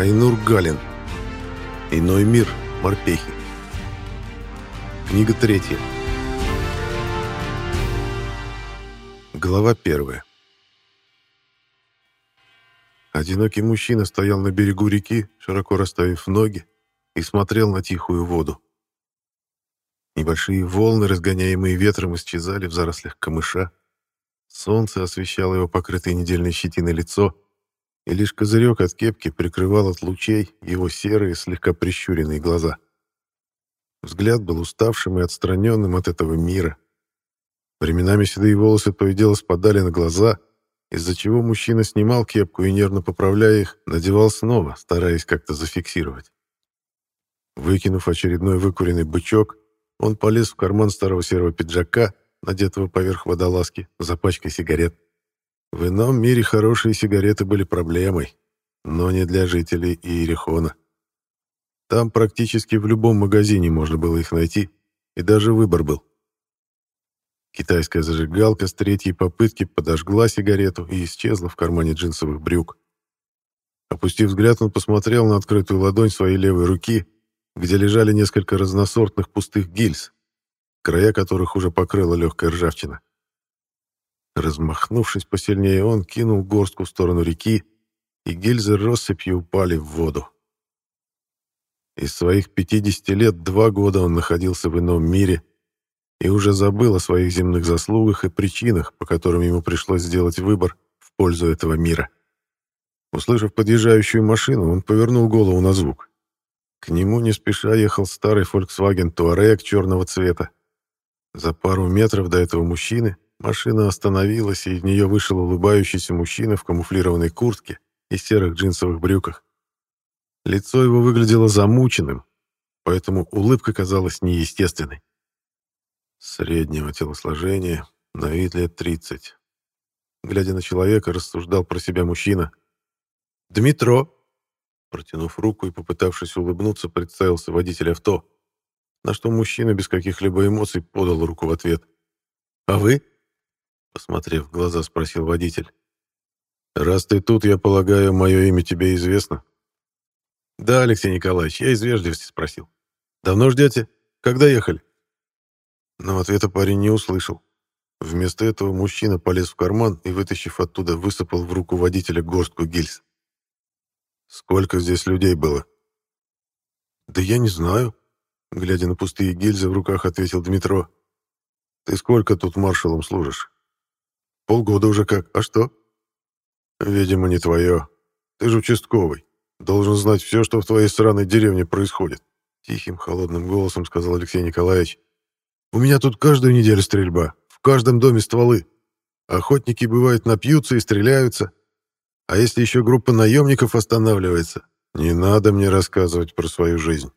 Айнур Галин. Иной мир. Морпехи. Книга третья. Глава первая. Одинокий мужчина стоял на берегу реки, широко расставив ноги, и смотрел на тихую воду. Небольшие волны, разгоняемые ветром, исчезали в зарослях камыша. Солнце освещало его покрытое недельной щетиной лицо, и лишь козырек от кепки прикрывал от лучей его серые, слегка прищуренные глаза. Взгляд был уставшим и отстраненным от этого мира. Временами седые волосы то и дело спадали на глаза, из-за чего мужчина снимал кепку и, нервно поправляя их, надевал снова, стараясь как-то зафиксировать. Выкинув очередной выкуренный бычок, он полез в карман старого серого пиджака, надетого поверх водолазки, за пачкой сигарет. В ином мире хорошие сигареты были проблемой, но не для жителей Иерихона. Там практически в любом магазине можно было их найти, и даже выбор был. Китайская зажигалка с третьей попытки подожгла сигарету и исчезла в кармане джинсовых брюк. Опустив взгляд, он посмотрел на открытую ладонь своей левой руки — где лежали несколько разносортных пустых гильз, края которых уже покрыла легкая ржавчина. Размахнувшись посильнее, он кинул горстку в сторону реки, и гильзы россыпью упали в воду. Из своих 50 лет два года он находился в ином мире и уже забыл о своих земных заслугах и причинах, по которым ему пришлось сделать выбор в пользу этого мира. Услышав подъезжающую машину, он повернул голову на звук. К нему не спеша ехал старый Volkswagen Touareg черного цвета. За пару метров до этого мужчины машина остановилась, и из нее вышел улыбающийся мужчина в камуфлированной куртке и серых джинсовых брюках. Лицо его выглядело замученным, поэтому улыбка казалась неестественной. Среднего телосложения, на вид лет 30. Глядя на человека, рассуждал про себя мужчина. «Дмитро!» Протянув руку и попытавшись улыбнуться, представился водитель авто, на что мужчина без каких-либо эмоций подал руку в ответ. «А вы?» Посмотрев в глаза, спросил водитель. «Раз ты тут, я полагаю, мое имя тебе известно?» «Да, Алексей Николаевич, я из вежливости спросил. Давно ждете? Когда ехали?» Но ответа парень не услышал. Вместо этого мужчина полез в карман и, вытащив оттуда, высыпал в руку водителя горстку гильз. Сколько здесь людей было? Да я не знаю, глядя на пустые гильзы в руках, ответил Дмитро. Ты сколько тут маршалом служишь? Полгода уже как. А что? Видимо, не твое. Ты же участковый. Должен знать все, что в твоей сраной деревне происходит. Тихим, холодным голосом сказал Алексей Николаевич. У меня тут каждую неделю стрельба. В каждом доме стволы. Охотники, бывают, напьются и стреляются. А если еще группа наемников останавливается? Не надо мне рассказывать про свою жизнь.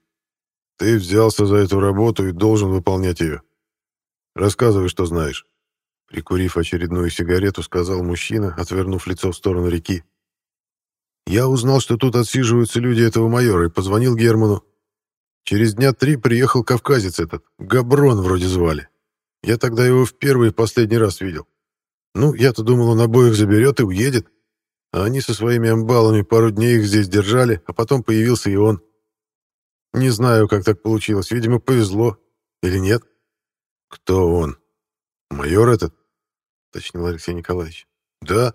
Ты взялся за эту работу и должен выполнять ее. Рассказывай, что знаешь. Прикурив очередную сигарету, сказал мужчина, отвернув лицо в сторону реки. Я узнал, что тут отсиживаются люди этого майора, и позвонил Герману. Через дня три приехал кавказец этот, Габрон вроде звали. Я тогда его в первый и последний раз видел. Ну, я-то думал, он обоих заберет и уедет. А они со своими амбалами пару дней их здесь держали, а потом появился и он. Не знаю, как так получилось. Видимо, повезло. Или нет? Кто он? Майор этот? Точнил Алексей Николаевич. Да.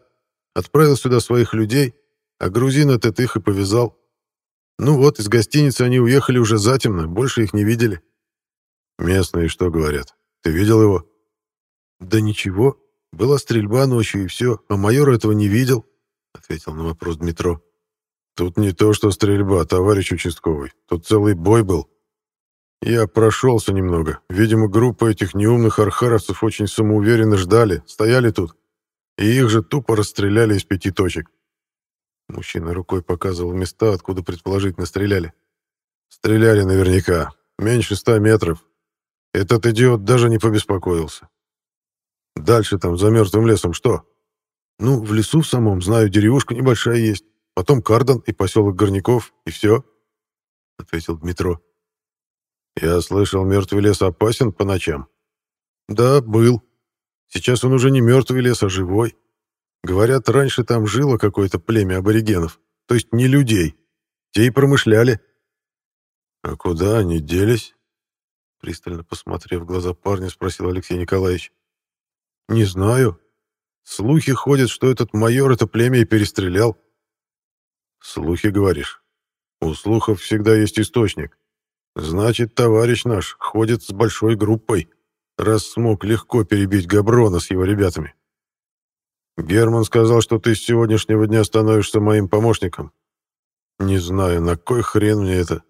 Отправил сюда своих людей, а грузин этот их и повязал. Ну вот, из гостиницы они уехали уже затемно, больше их не видели. Местные что говорят? Ты видел его? Да ничего. Была стрельба ночью и все, а майор этого не видел. — ответил на вопрос Дмитро. «Тут не то что стрельба, товарищ участковый. Тут целый бой был. Я прошелся немного. Видимо, группа этих неумных архаровцев очень самоуверенно ждали, стояли тут. И их же тупо расстреляли из пяти точек». Мужчина рукой показывал места, откуда предположительно стреляли. «Стреляли наверняка. Меньше ста метров. Этот идиот даже не побеспокоился. Дальше там, за мертвым лесом, что?» Ну, в лесу в самом, знаю, деревушка небольшая есть. Потом Кардан и поселок Горняков, и все, — ответил Дмитро. Я слышал, мертвый лес опасен по ночам. Да, был. Сейчас он уже не мертвый лес, а живой. Говорят, раньше там жило какое-то племя аборигенов, то есть не людей. Те и промышляли. А куда они делись? Пристально посмотрев в глаза парня, спросил Алексей Николаевич. Не знаю. Слухи ходят, что этот майор это племя и перестрелял. Слухи, говоришь? У слухов всегда есть источник. Значит, товарищ наш ходит с большой группой, раз смог легко перебить Габрона с его ребятами. Герман сказал, что ты с сегодняшнего дня становишься моим помощником. Не знаю, на кой хрен мне это.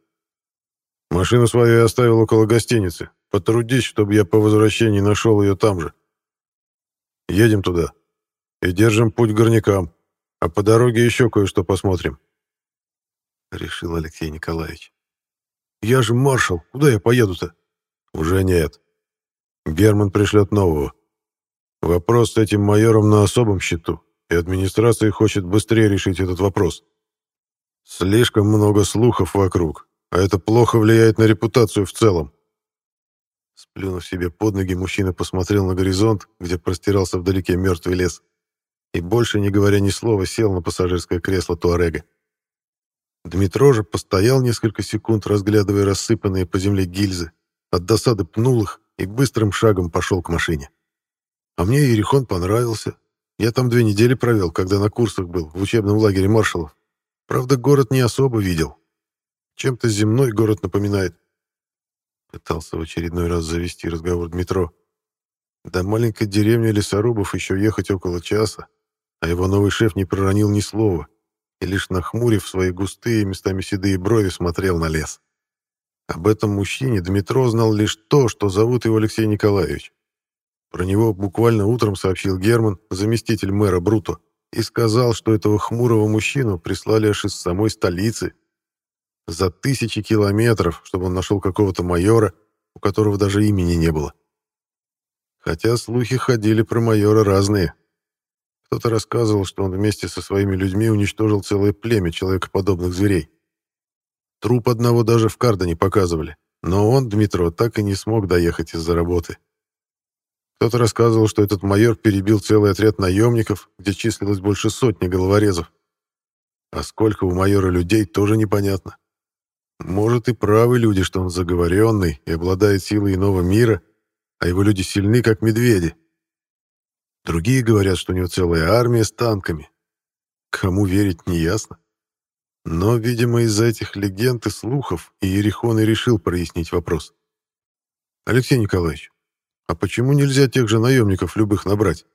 Машину свою я оставил около гостиницы. Потрудись, чтобы я по возвращении нашел ее там же. Едем туда. И держим путь к горнякам. А по дороге еще кое-что посмотрим. Решил Алексей Николаевич. Я же маршал. Куда я поеду-то? Уже нет. Герман пришлет нового. Вопрос с этим майором на особом счету, и администрация хочет быстрее решить этот вопрос. Слишком много слухов вокруг, а это плохо влияет на репутацию в целом. Сплюнув себе под ноги, мужчина посмотрел на горизонт, где простирался вдалеке мертвый лес, и больше, не говоря ни слова, сел на пассажирское кресло Туарега. Дмитро же постоял несколько секунд, разглядывая рассыпанные по земле гильзы, от досады пнул их и быстрым шагом пошел к машине. А мне Ерехон понравился. Я там две недели провел, когда на курсах был, в учебном лагере маршалов. Правда, город не особо видел. Чем-то земной город напоминает. Пытался в очередной раз завести разговор Дмитро. До маленькой деревни лесорубов еще ехать около часа, а его новый шеф не проронил ни слова и лишь нахмурив свои густые, местами седые брови, смотрел на лес. Об этом мужчине Дмитро знал лишь то, что зовут его Алексей Николаевич. Про него буквально утром сообщил Герман, заместитель мэра Бруто, и сказал, что этого хмурого мужчину прислали аж из самой столицы. За тысячи километров, чтобы он нашел какого-то майора, у которого даже имени не было. Хотя слухи ходили про майора разные. Кто-то рассказывал, что он вместе со своими людьми уничтожил целое племя человекоподобных зверей. Труп одного даже в Кардане показывали, но он, Дмитро, так и не смог доехать из-за работы. Кто-то рассказывал, что этот майор перебил целый отряд наемников, где числилось больше сотни головорезов. А сколько у майора людей, тоже непонятно. Может, и правы люди, что он заговоренный и обладает силой иного мира, а его люди сильны, как медведи. Другие говорят, что у него целая армия с танками. Кому верить, неясно. Но, видимо, из-за этих легенд и слухов Иерихон и решил прояснить вопрос. «Алексей Николаевич, а почему нельзя тех же наемников любых набрать?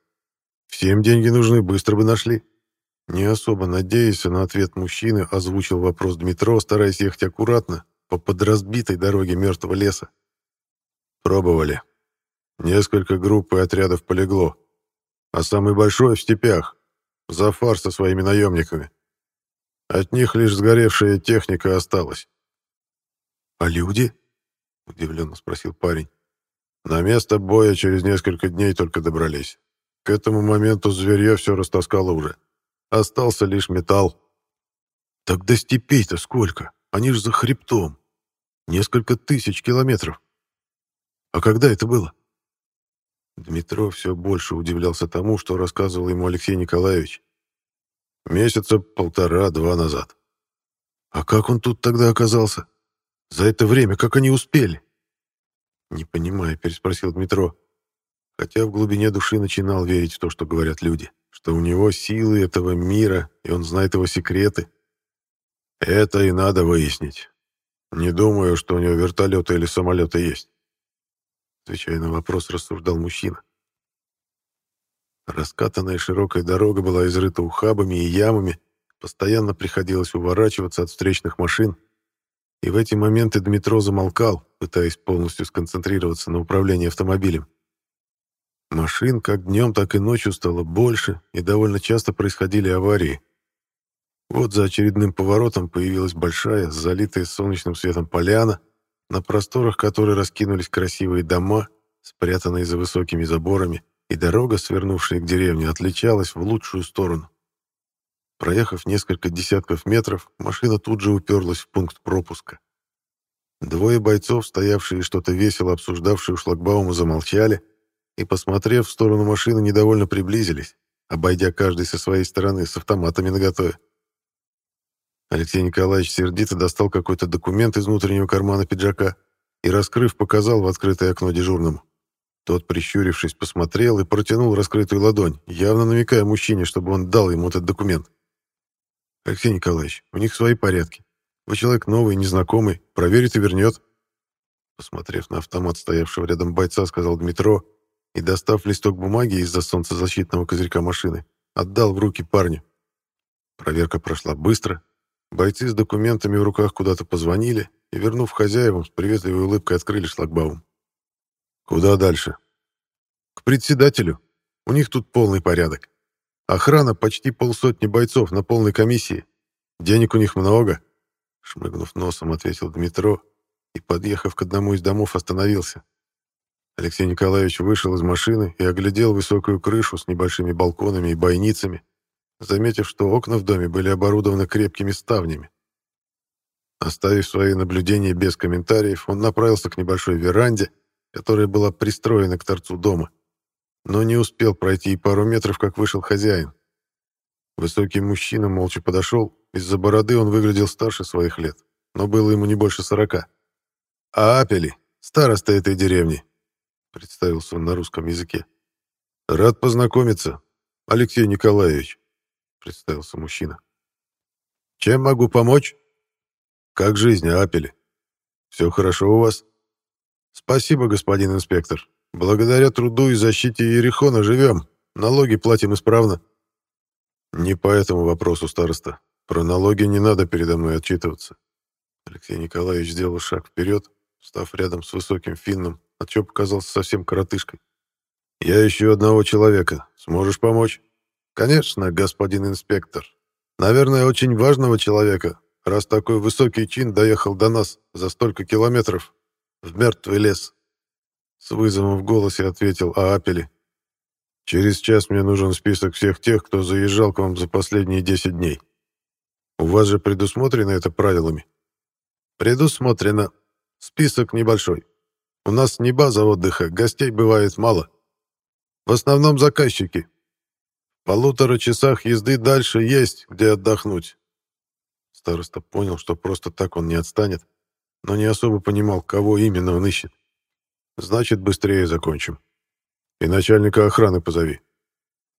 Всем деньги нужны, быстро бы нашли. Не особо надеясь на ответ мужчины, озвучил вопрос Дмитро, стараясь ехать аккуратно по подразбитой дороге мертвого леса. Пробовали. Несколько групп и отрядов полегло. А самый большой в степях. Зафар со своими наемниками. От них лишь сгоревшая техника осталась. «А люди?» — удивленно спросил парень. На место боя через несколько дней только добрались. К этому моменту зверье все растаскало уже. Остался лишь металл. Так до степей-то сколько? Они ж за хребтом. Несколько тысяч километров. А когда это было? Дмитро все больше удивлялся тому, что рассказывал ему Алексей Николаевич. Месяца полтора-два назад. А как он тут тогда оказался? За это время как они успели? «Не понимаю», — переспросил Дмитро. Хотя в глубине души начинал верить в то, что говорят люди, что у него силы этого мира, и он знает его секреты. Это и надо выяснить. Не думаю, что у него вертолеты или самолеты есть. Отвечая на вопрос, рассуждал мужчина. Раскатанная широкая дорога была изрыта ухабами и ямами, постоянно приходилось уворачиваться от встречных машин, и в эти моменты Дмитро замолкал, пытаясь полностью сконцентрироваться на управлении автомобилем. Машин как днем, так и ночью стало больше, и довольно часто происходили аварии. Вот за очередным поворотом появилась большая, залитая солнечным светом поляна, на просторах которой раскинулись красивые дома, спрятанные за высокими заборами, и дорога, свернувшая к деревне, отличалась в лучшую сторону. Проехав несколько десятков метров, машина тут же уперлась в пункт пропуска. Двое бойцов, стоявшие что-то весело обсуждавшие у шлагбаума, замолчали и, посмотрев в сторону машины, недовольно приблизились, обойдя каждый со своей стороны с автоматами наготове. Алексей Николаевич сердито достал какой-то документ из внутреннего кармана пиджака и, раскрыв, показал в открытое окно дежурному. Тот, прищурившись, посмотрел и протянул раскрытую ладонь, явно намекая мужчине, чтобы он дал ему этот документ. «Алексей Николаевич, у них свои порядки. Вы человек новый, незнакомый, проверит и вернет». Посмотрев на автомат стоявшего рядом бойца, сказал Дмитро и, достав листок бумаги из-за солнцезащитного козырька машины, отдал в руки парню. Проверка прошла быстро. Бойцы с документами в руках куда-то позвонили и, вернув хозяевам, с приветливой улыбкой открыли шлагбаум. Куда дальше? К председателю. У них тут полный порядок. Охрана почти полсотни бойцов на полной комиссии. Денег у них много. Шмыгнув носом, ответил Дмитро и, подъехав к одному из домов, остановился. Алексей Николаевич вышел из машины и оглядел высокую крышу с небольшими балконами и бойницами, заметив, что окна в доме были оборудованы крепкими ставнями. Оставив свои наблюдения без комментариев, он направился к небольшой веранде, которая была пристроена к торцу дома. Но не успел пройти и пару метров, как вышел хозяин. Высокий мужчина молча подошел. Из-за бороды он выглядел старше своих лет, но было ему не больше сорока. «А Апели, староста этой деревни», — представился он на русском языке. «Рад познакомиться, Алексей Николаевич», — представился мужчина. «Чем могу помочь?» «Как жизнь, Апели? Все хорошо у вас?» «Спасибо, господин инспектор. Благодаря труду и защите Ерехона живем. Налоги платим исправно». «Не по этому вопросу, староста. Про налоги не надо передо мной отчитываться». Алексей Николаевич сделал шаг вперед, став рядом с высоким финном, отчего показался совсем коротышкой. «Я ищу одного человека. Сможешь помочь?» «Конечно, господин инспектор. Наверное, очень важного человека, раз такой высокий чин доехал до нас за столько километров в мертвый лес. С вызовом в голосе ответил Аапели. Через час мне нужен список всех тех, кто заезжал к вам за последние 10 дней. У вас же предусмотрено это правилами? Предусмотрено. Список небольшой. У нас не база отдыха, гостей бывает мало. В основном заказчики. Полутора часах езды дальше есть, где отдохнуть. Староста понял, что просто так он не отстанет, но не особо понимал, кого именно он ищет. Значит, быстрее закончим. И начальника охраны позови.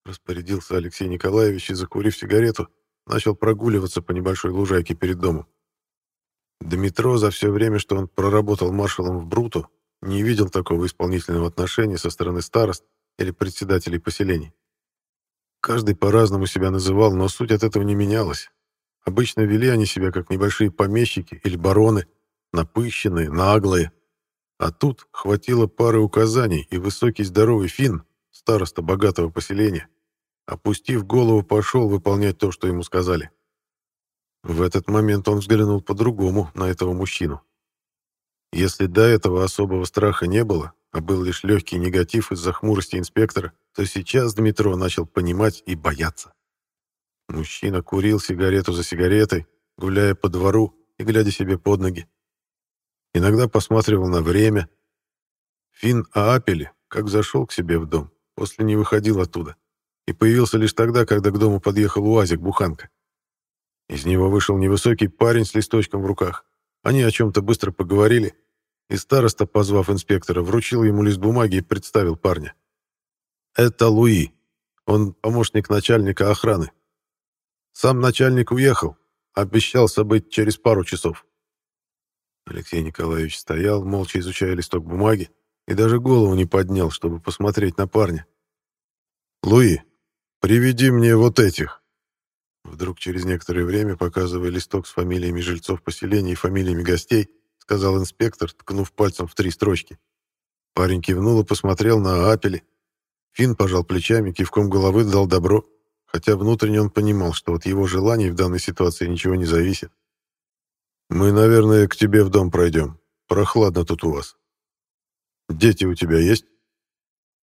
Распорядился Алексей Николаевич и, закурив сигарету, начал прогуливаться по небольшой лужайке перед домом. Дмитро за все время, что он проработал маршалом в Бруту, не видел такого исполнительного отношения со стороны старост или председателей поселений. Каждый по-разному себя называл, но суть от этого не менялась. Обычно вели они себя как небольшие помещики или бароны, напыщенные, наглые. А тут хватило пары указаний, и высокий здоровый фин, староста богатого поселения, опустив голову, пошел выполнять то, что ему сказали. В этот момент он взглянул по-другому на этого мужчину. Если до этого особого страха не было, а был лишь легкий негатив из-за хмурости инспектора, то сейчас Дмитро начал понимать и бояться. Мужчина курил сигарету за сигаретой, гуляя по двору и глядя себе под ноги. Иногда посматривал на время. Финн Аапели, как зашел к себе в дом, после не выходил оттуда. И появился лишь тогда, когда к дому подъехал УАЗик-буханка. Из него вышел невысокий парень с листочком в руках. Они о чем-то быстро поговорили, и староста, позвав инспектора, вручил ему лист бумаги и представил парня. «Это Луи. Он помощник начальника охраны. Сам начальник уехал, обещался быть через пару часов. Алексей Николаевич стоял, молча изучая листок бумаги, и даже голову не поднял, чтобы посмотреть на парня. «Луи, приведи мне вот этих!» Вдруг через некоторое время, показывая листок с фамилиями жильцов поселения и фамилиями гостей, сказал инспектор, ткнув пальцем в три строчки. Парень кивнул и посмотрел на Апели. Финн пожал плечами, кивком головы дал добро, хотя внутренне он понимал, что от его желаний в данной ситуации ничего не зависит. «Мы, наверное, к тебе в дом пройдем. Прохладно тут у вас. Дети у тебя есть?»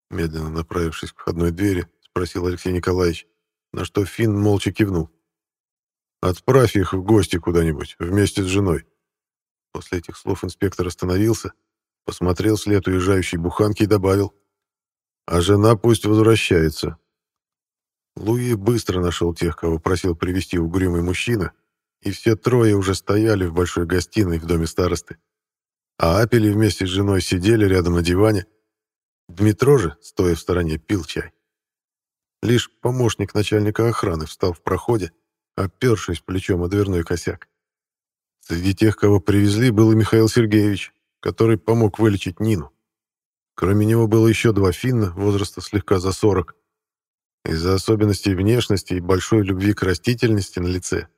Медленно направившись к входной двери, спросил Алексей Николаевич, на что Финн молча кивнул. «Отправь их в гости куда-нибудь, вместе с женой». После этих слов инспектор остановился, посмотрел след уезжающей буханки и добавил. «А жена пусть возвращается». Луи быстро нашел тех, кого просил привести угрюмый мужчина, и все трое уже стояли в большой гостиной в доме старосты. А Апели вместе с женой сидели рядом на диване. Дмитро же, стоя в стороне, пил чай. Лишь помощник начальника охраны встал в проходе, опершись плечом о дверной косяк. Среди тех, кого привезли, был и Михаил Сергеевич, который помог вылечить Нину. Кроме него было еще два финна, возраста слегка за 40. Из-за особенностей внешности и большой любви к растительности на лице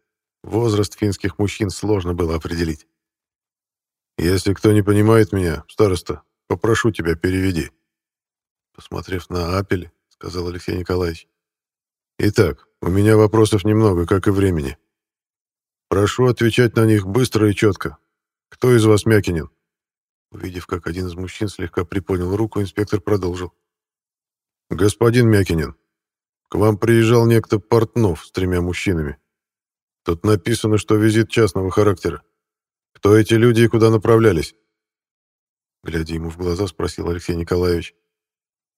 возраст финских мужчин сложно было определить. «Если кто не понимает меня, староста, попрошу тебя, переведи». Посмотрев на Апель, сказал Алексей Николаевич. «Итак, у меня вопросов немного, как и времени. Прошу отвечать на них быстро и четко. Кто из вас Мякинин?» Увидев, как один из мужчин слегка приподнял руку, инспектор продолжил. «Господин Мякинин, к вам приезжал некто Портнов с тремя мужчинами. Тут написано, что визит частного характера. Кто эти люди и куда направлялись?» Глядя ему в глаза, спросил Алексей Николаевич.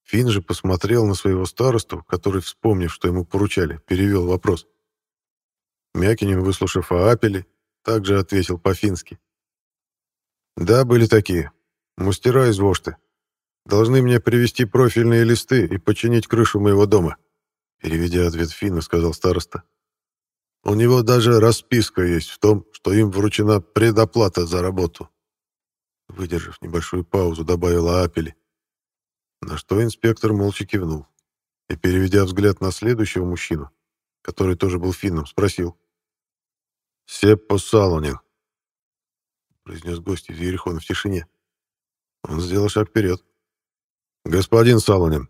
Финн же посмотрел на своего старосту, который, вспомнив, что ему поручали, перевел вопрос. Мякинин, выслушав о Апеле, также ответил по-фински. «Да, были такие. Мастера из Вошты. Должны мне привезти профильные листы и починить крышу моего дома», переведя ответ Финна, сказал староста. «У него даже расписка есть в том, что им вручена предоплата за работу». Выдержав небольшую паузу, добавила Апели. На что инспектор молча кивнул и, переведя взгляд на следующего мужчину, который тоже был финном, спросил. «Сеппо Салонин», — произнес гость из Ерехона в тишине. Он сделал шаг вперед. «Господин Салонин,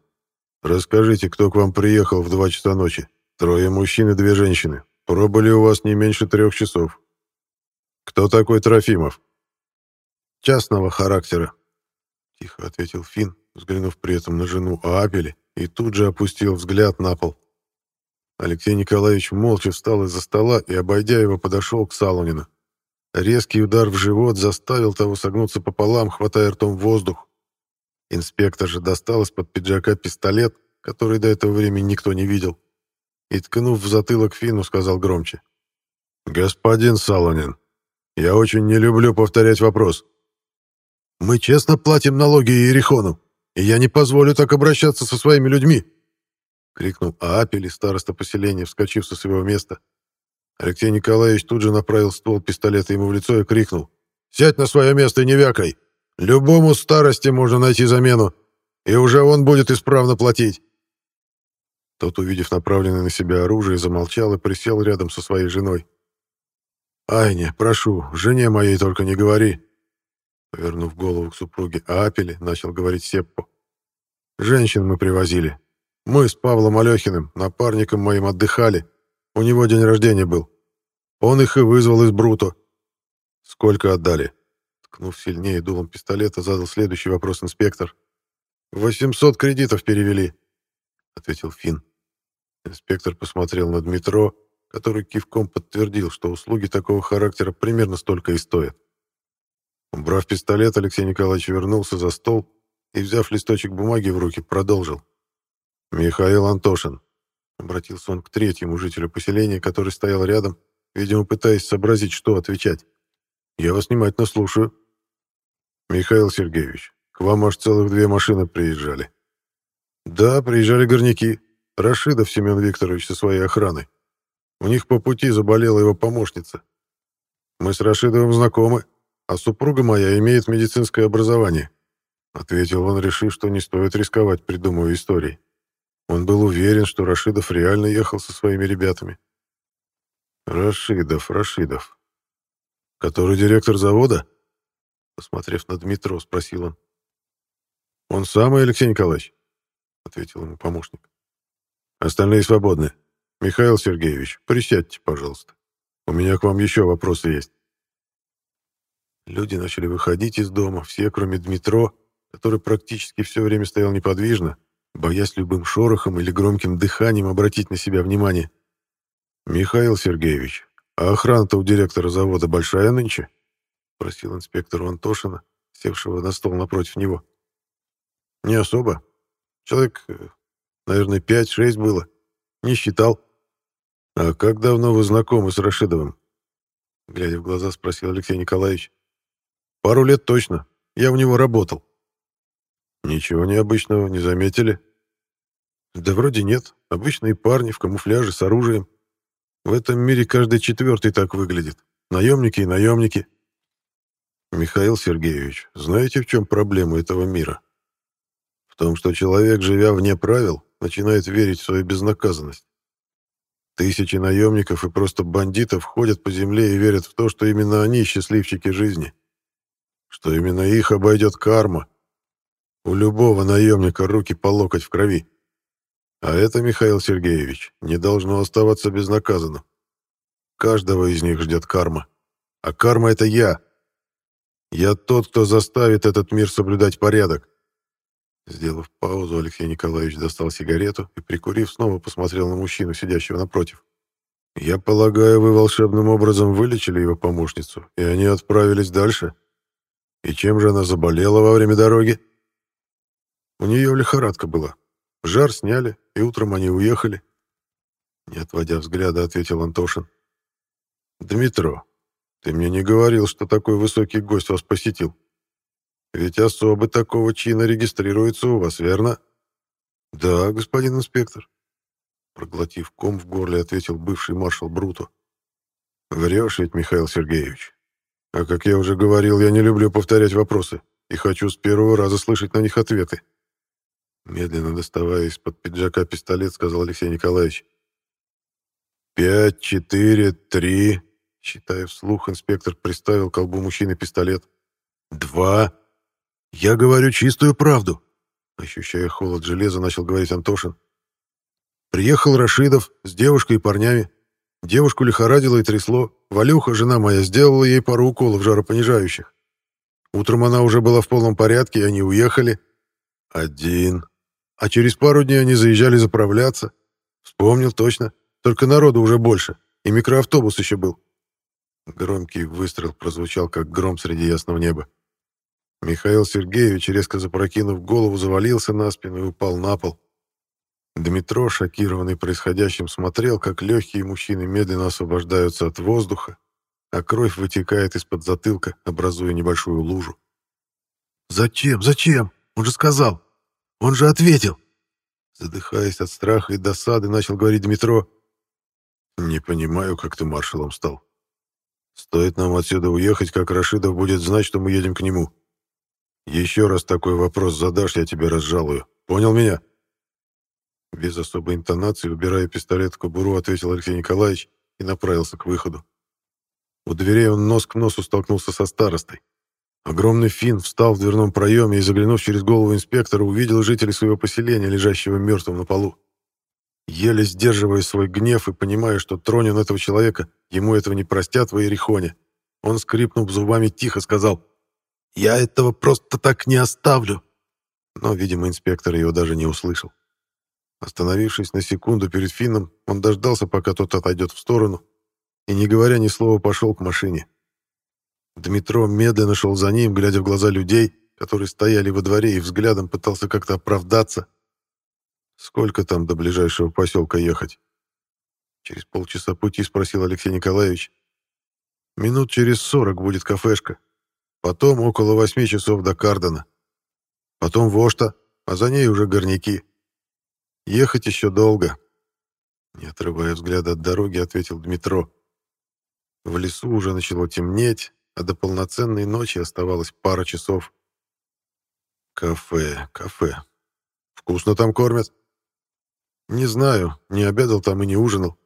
расскажите, кто к вам приехал в два часа ночи? Трое мужчин и две женщины. Пробыли у вас не меньше трех часов. Кто такой Трофимов?» «Частного характера», — тихо ответил Финн, взглянув при этом на жену Апели, и тут же опустил взгляд на пол. Алексей Николаевич молча встал из-за стола и, обойдя его, подошел к Салонину. Резкий удар в живот заставил того согнуться пополам, хватая ртом воздух. Инспектор же достал из-под пиджака пистолет, который до этого времени никто не видел, и, ткнув в затылок Фину, сказал громче. «Господин Салонин, я очень не люблю повторять вопрос. Мы честно платим налоги Иерихону, и я не позволю так обращаться со своими людьми!» — крикнул Аапель, староста поселения, вскочив со своего места. Алексей Николаевич тут же направил ствол пистолета ему в лицо и крикнул. «Сядь на свое место и не вякай! Любому старости можно найти замену, и уже он будет исправно платить!» Тот, увидев направленное на себя оружие, замолчал и присел рядом со своей женой. «Айне, прошу, жене моей только не говори!» Повернув голову к супруге Апеле, начал говорить Сеппо. «Женщин мы привозили. Мы с Павлом Алехиным, напарником моим, отдыхали. У него день рождения был. Он их и вызвал из Бруто. Сколько отдали?» Ткнув сильнее дулом пистолета, задал следующий вопрос инспектор. «Восемьсот кредитов перевели», — ответил Финн. Инспектор посмотрел на Дмитро, который кивком подтвердил, что услуги такого характера примерно столько и стоят. Убрав пистолет, Алексей Николаевич вернулся за стол и, взяв листочек бумаги в руки, продолжил. «Михаил Антошин», — обратился он к третьему жителю поселения, который стоял рядом, видимо, пытаясь сообразить, что отвечать. «Я вас внимательно слушаю». «Михаил Сергеевич, к вам аж целых две машины приезжали». «Да, приезжали горняки. Рашидов Семен Викторович со своей охраной. У них по пути заболела его помощница. Мы с Рашидовым знакомы, а супруга моя имеет медицинское образование», — ответил он, решив, что не стоит рисковать, придумывая истории. Он был уверен, что Рашидов реально ехал со своими ребятами. «Рашидов, Рашидов. Который директор завода?» Посмотрев на Дмитрова, спросил он. «Он самый, Алексей Николаевич?» — ответил ему помощник. «Остальные свободны. Михаил Сергеевич, присядьте, пожалуйста. У меня к вам еще вопросы есть». Люди начали выходить из дома, все, кроме Дмитро, который практически все время стоял неподвижно, боясь любым шорохом или громким дыханием обратить на себя внимание. «Михаил Сергеевич, а охрана-то у директора завода большая нынче?» — просил инспектор Антошина, севшего на стол напротив него. «Не особо. Человек, э, наверное, пять-шесть было. Не считал. А как давно вы знакомы с Рашидовым?» Глядя в глаза, спросил Алексей Николаевич. «Пару лет точно. Я у него работал». «Ничего необычного не заметили?» «Да вроде нет. Обычные парни в камуфляже с оружием. В этом мире каждый четвертый так выглядит. Наемники и наемники». «Михаил Сергеевич, знаете, в чем проблема этого мира?» «В том, что человек, живя вне правил, начинает верить в свою безнаказанность. Тысячи наемников и просто бандитов ходят по земле и верят в то, что именно они счастливчики жизни. Что именно их обойдет карма. У любого наемника руки по локоть в крови. А это, Михаил Сергеевич, не должно оставаться безнаказанным. Каждого из них ждет карма. А карма — это я. Я тот, кто заставит этот мир соблюдать порядок. Сделав паузу, Алексей Николаевич достал сигарету и, прикурив, снова посмотрел на мужчину, сидящего напротив. «Я полагаю, вы волшебным образом вылечили его помощницу, и они отправились дальше? И чем же она заболела во время дороги?» «У нее лихорадка была. Жар сняли, и утром они уехали». Не отводя взгляда, ответил Антошин. «Дмитро, ты мне не говорил, что такой высокий гость вас посетил?» Ведь особы такого чина регистрируются у вас, верно? Да, господин инспектор. Проглотив ком в горле, ответил бывший маршал Бруто. Врешь ведь, Михаил Сергеевич. А как я уже говорил, я не люблю повторять вопросы и хочу с первого раза слышать на них ответы. Медленно доставая из-под пиджака пистолет, сказал Алексей Николаевич. «Пять, четыре, три...» Считая вслух, инспектор приставил к колбу мужчины пистолет. «Два...» «Я говорю чистую правду», — ощущая холод железа, начал говорить Антошин. «Приехал Рашидов с девушкой и парнями. Девушку лихорадило и трясло. Валюха, жена моя, сделала ей пару уколов жаропонижающих. Утром она уже была в полном порядке, и они уехали. Один. А через пару дней они заезжали заправляться. Вспомнил точно. Только народу уже больше. И микроавтобус еще был. Громкий выстрел прозвучал, как гром среди ясного неба. Михаил Сергеевич, резко запрокинув голову, завалился на спину и упал на пол. Дмитро, шокированный происходящим, смотрел, как легкие мужчины медленно освобождаются от воздуха, а кровь вытекает из-под затылка, образуя небольшую лужу. «Зачем? Зачем? Он же сказал! Он же ответил!» Задыхаясь от страха и досады, начал говорить Дмитро. «Не понимаю, как ты маршалом стал. Стоит нам отсюда уехать, как Рашидов будет знать, что мы едем к нему. Еще раз такой вопрос задашь, я тебя разжалую. Понял меня?» Без особой интонации, убирая пистолет в кобуру, ответил Алексей Николаевич и направился к выходу. У дверей он нос к носу столкнулся со старостой. Огромный фин встал в дверном проеме и, заглянув через голову инспектора, увидел жителей своего поселения, лежащего мертвым на полу. Еле сдерживая свой гнев и понимая, что тронен этого человека, ему этого не простят в Иерихоне, он, скрипнув зубами, тихо сказал я этого просто так не оставлю. Но, видимо, инспектор его даже не услышал. Остановившись на секунду перед Финном, он дождался, пока тот отойдет в сторону, и, не говоря ни слова, пошел к машине. Дмитро медленно шел за ним, глядя в глаза людей, которые стояли во дворе, и взглядом пытался как-то оправдаться. «Сколько там до ближайшего поселка ехать?» Через полчаса пути спросил Алексей Николаевич. «Минут через сорок будет кафешка. Потом около восьми часов до Кардена. Потом Вошта, а за ней уже горняки. Ехать еще долго. Не отрывая взгляда от дороги, ответил Дмитро. В лесу уже начало темнеть, а до полноценной ночи оставалось пара часов. Кафе, кафе. Вкусно там кормят? Не знаю, не обедал там и не ужинал.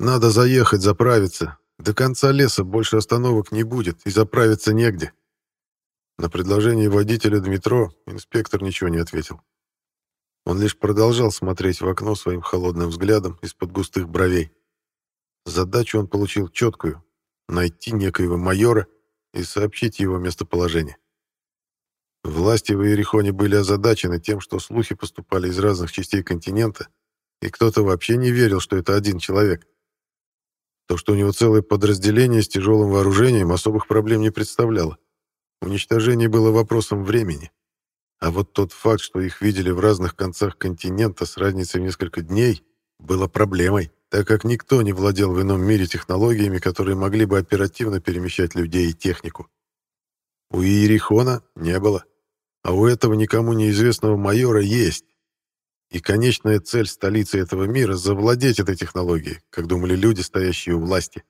Надо заехать, заправиться, до конца леса больше остановок не будет, и заправиться негде. На предложение водителя Дмитро инспектор ничего не ответил. Он лишь продолжал смотреть в окно своим холодным взглядом из-под густых бровей. Задачу он получил четкую — найти некоего майора и сообщить его местоположение. Власти в Иерихоне были озадачены тем, что слухи поступали из разных частей континента, и кто-то вообще не верил, что это один человек. То, что у него целое подразделение с тяжелым вооружением, особых проблем не представляло. Уничтожение было вопросом времени. А вот тот факт, что их видели в разных концах континента с разницей в несколько дней, было проблемой. Так как никто не владел в ином мире технологиями, которые могли бы оперативно перемещать людей и технику. У Иерихона не было, а у этого никому неизвестного майора есть. И конечная цель столицы этого мира — завладеть этой технологией, как думали люди, стоящие у власти.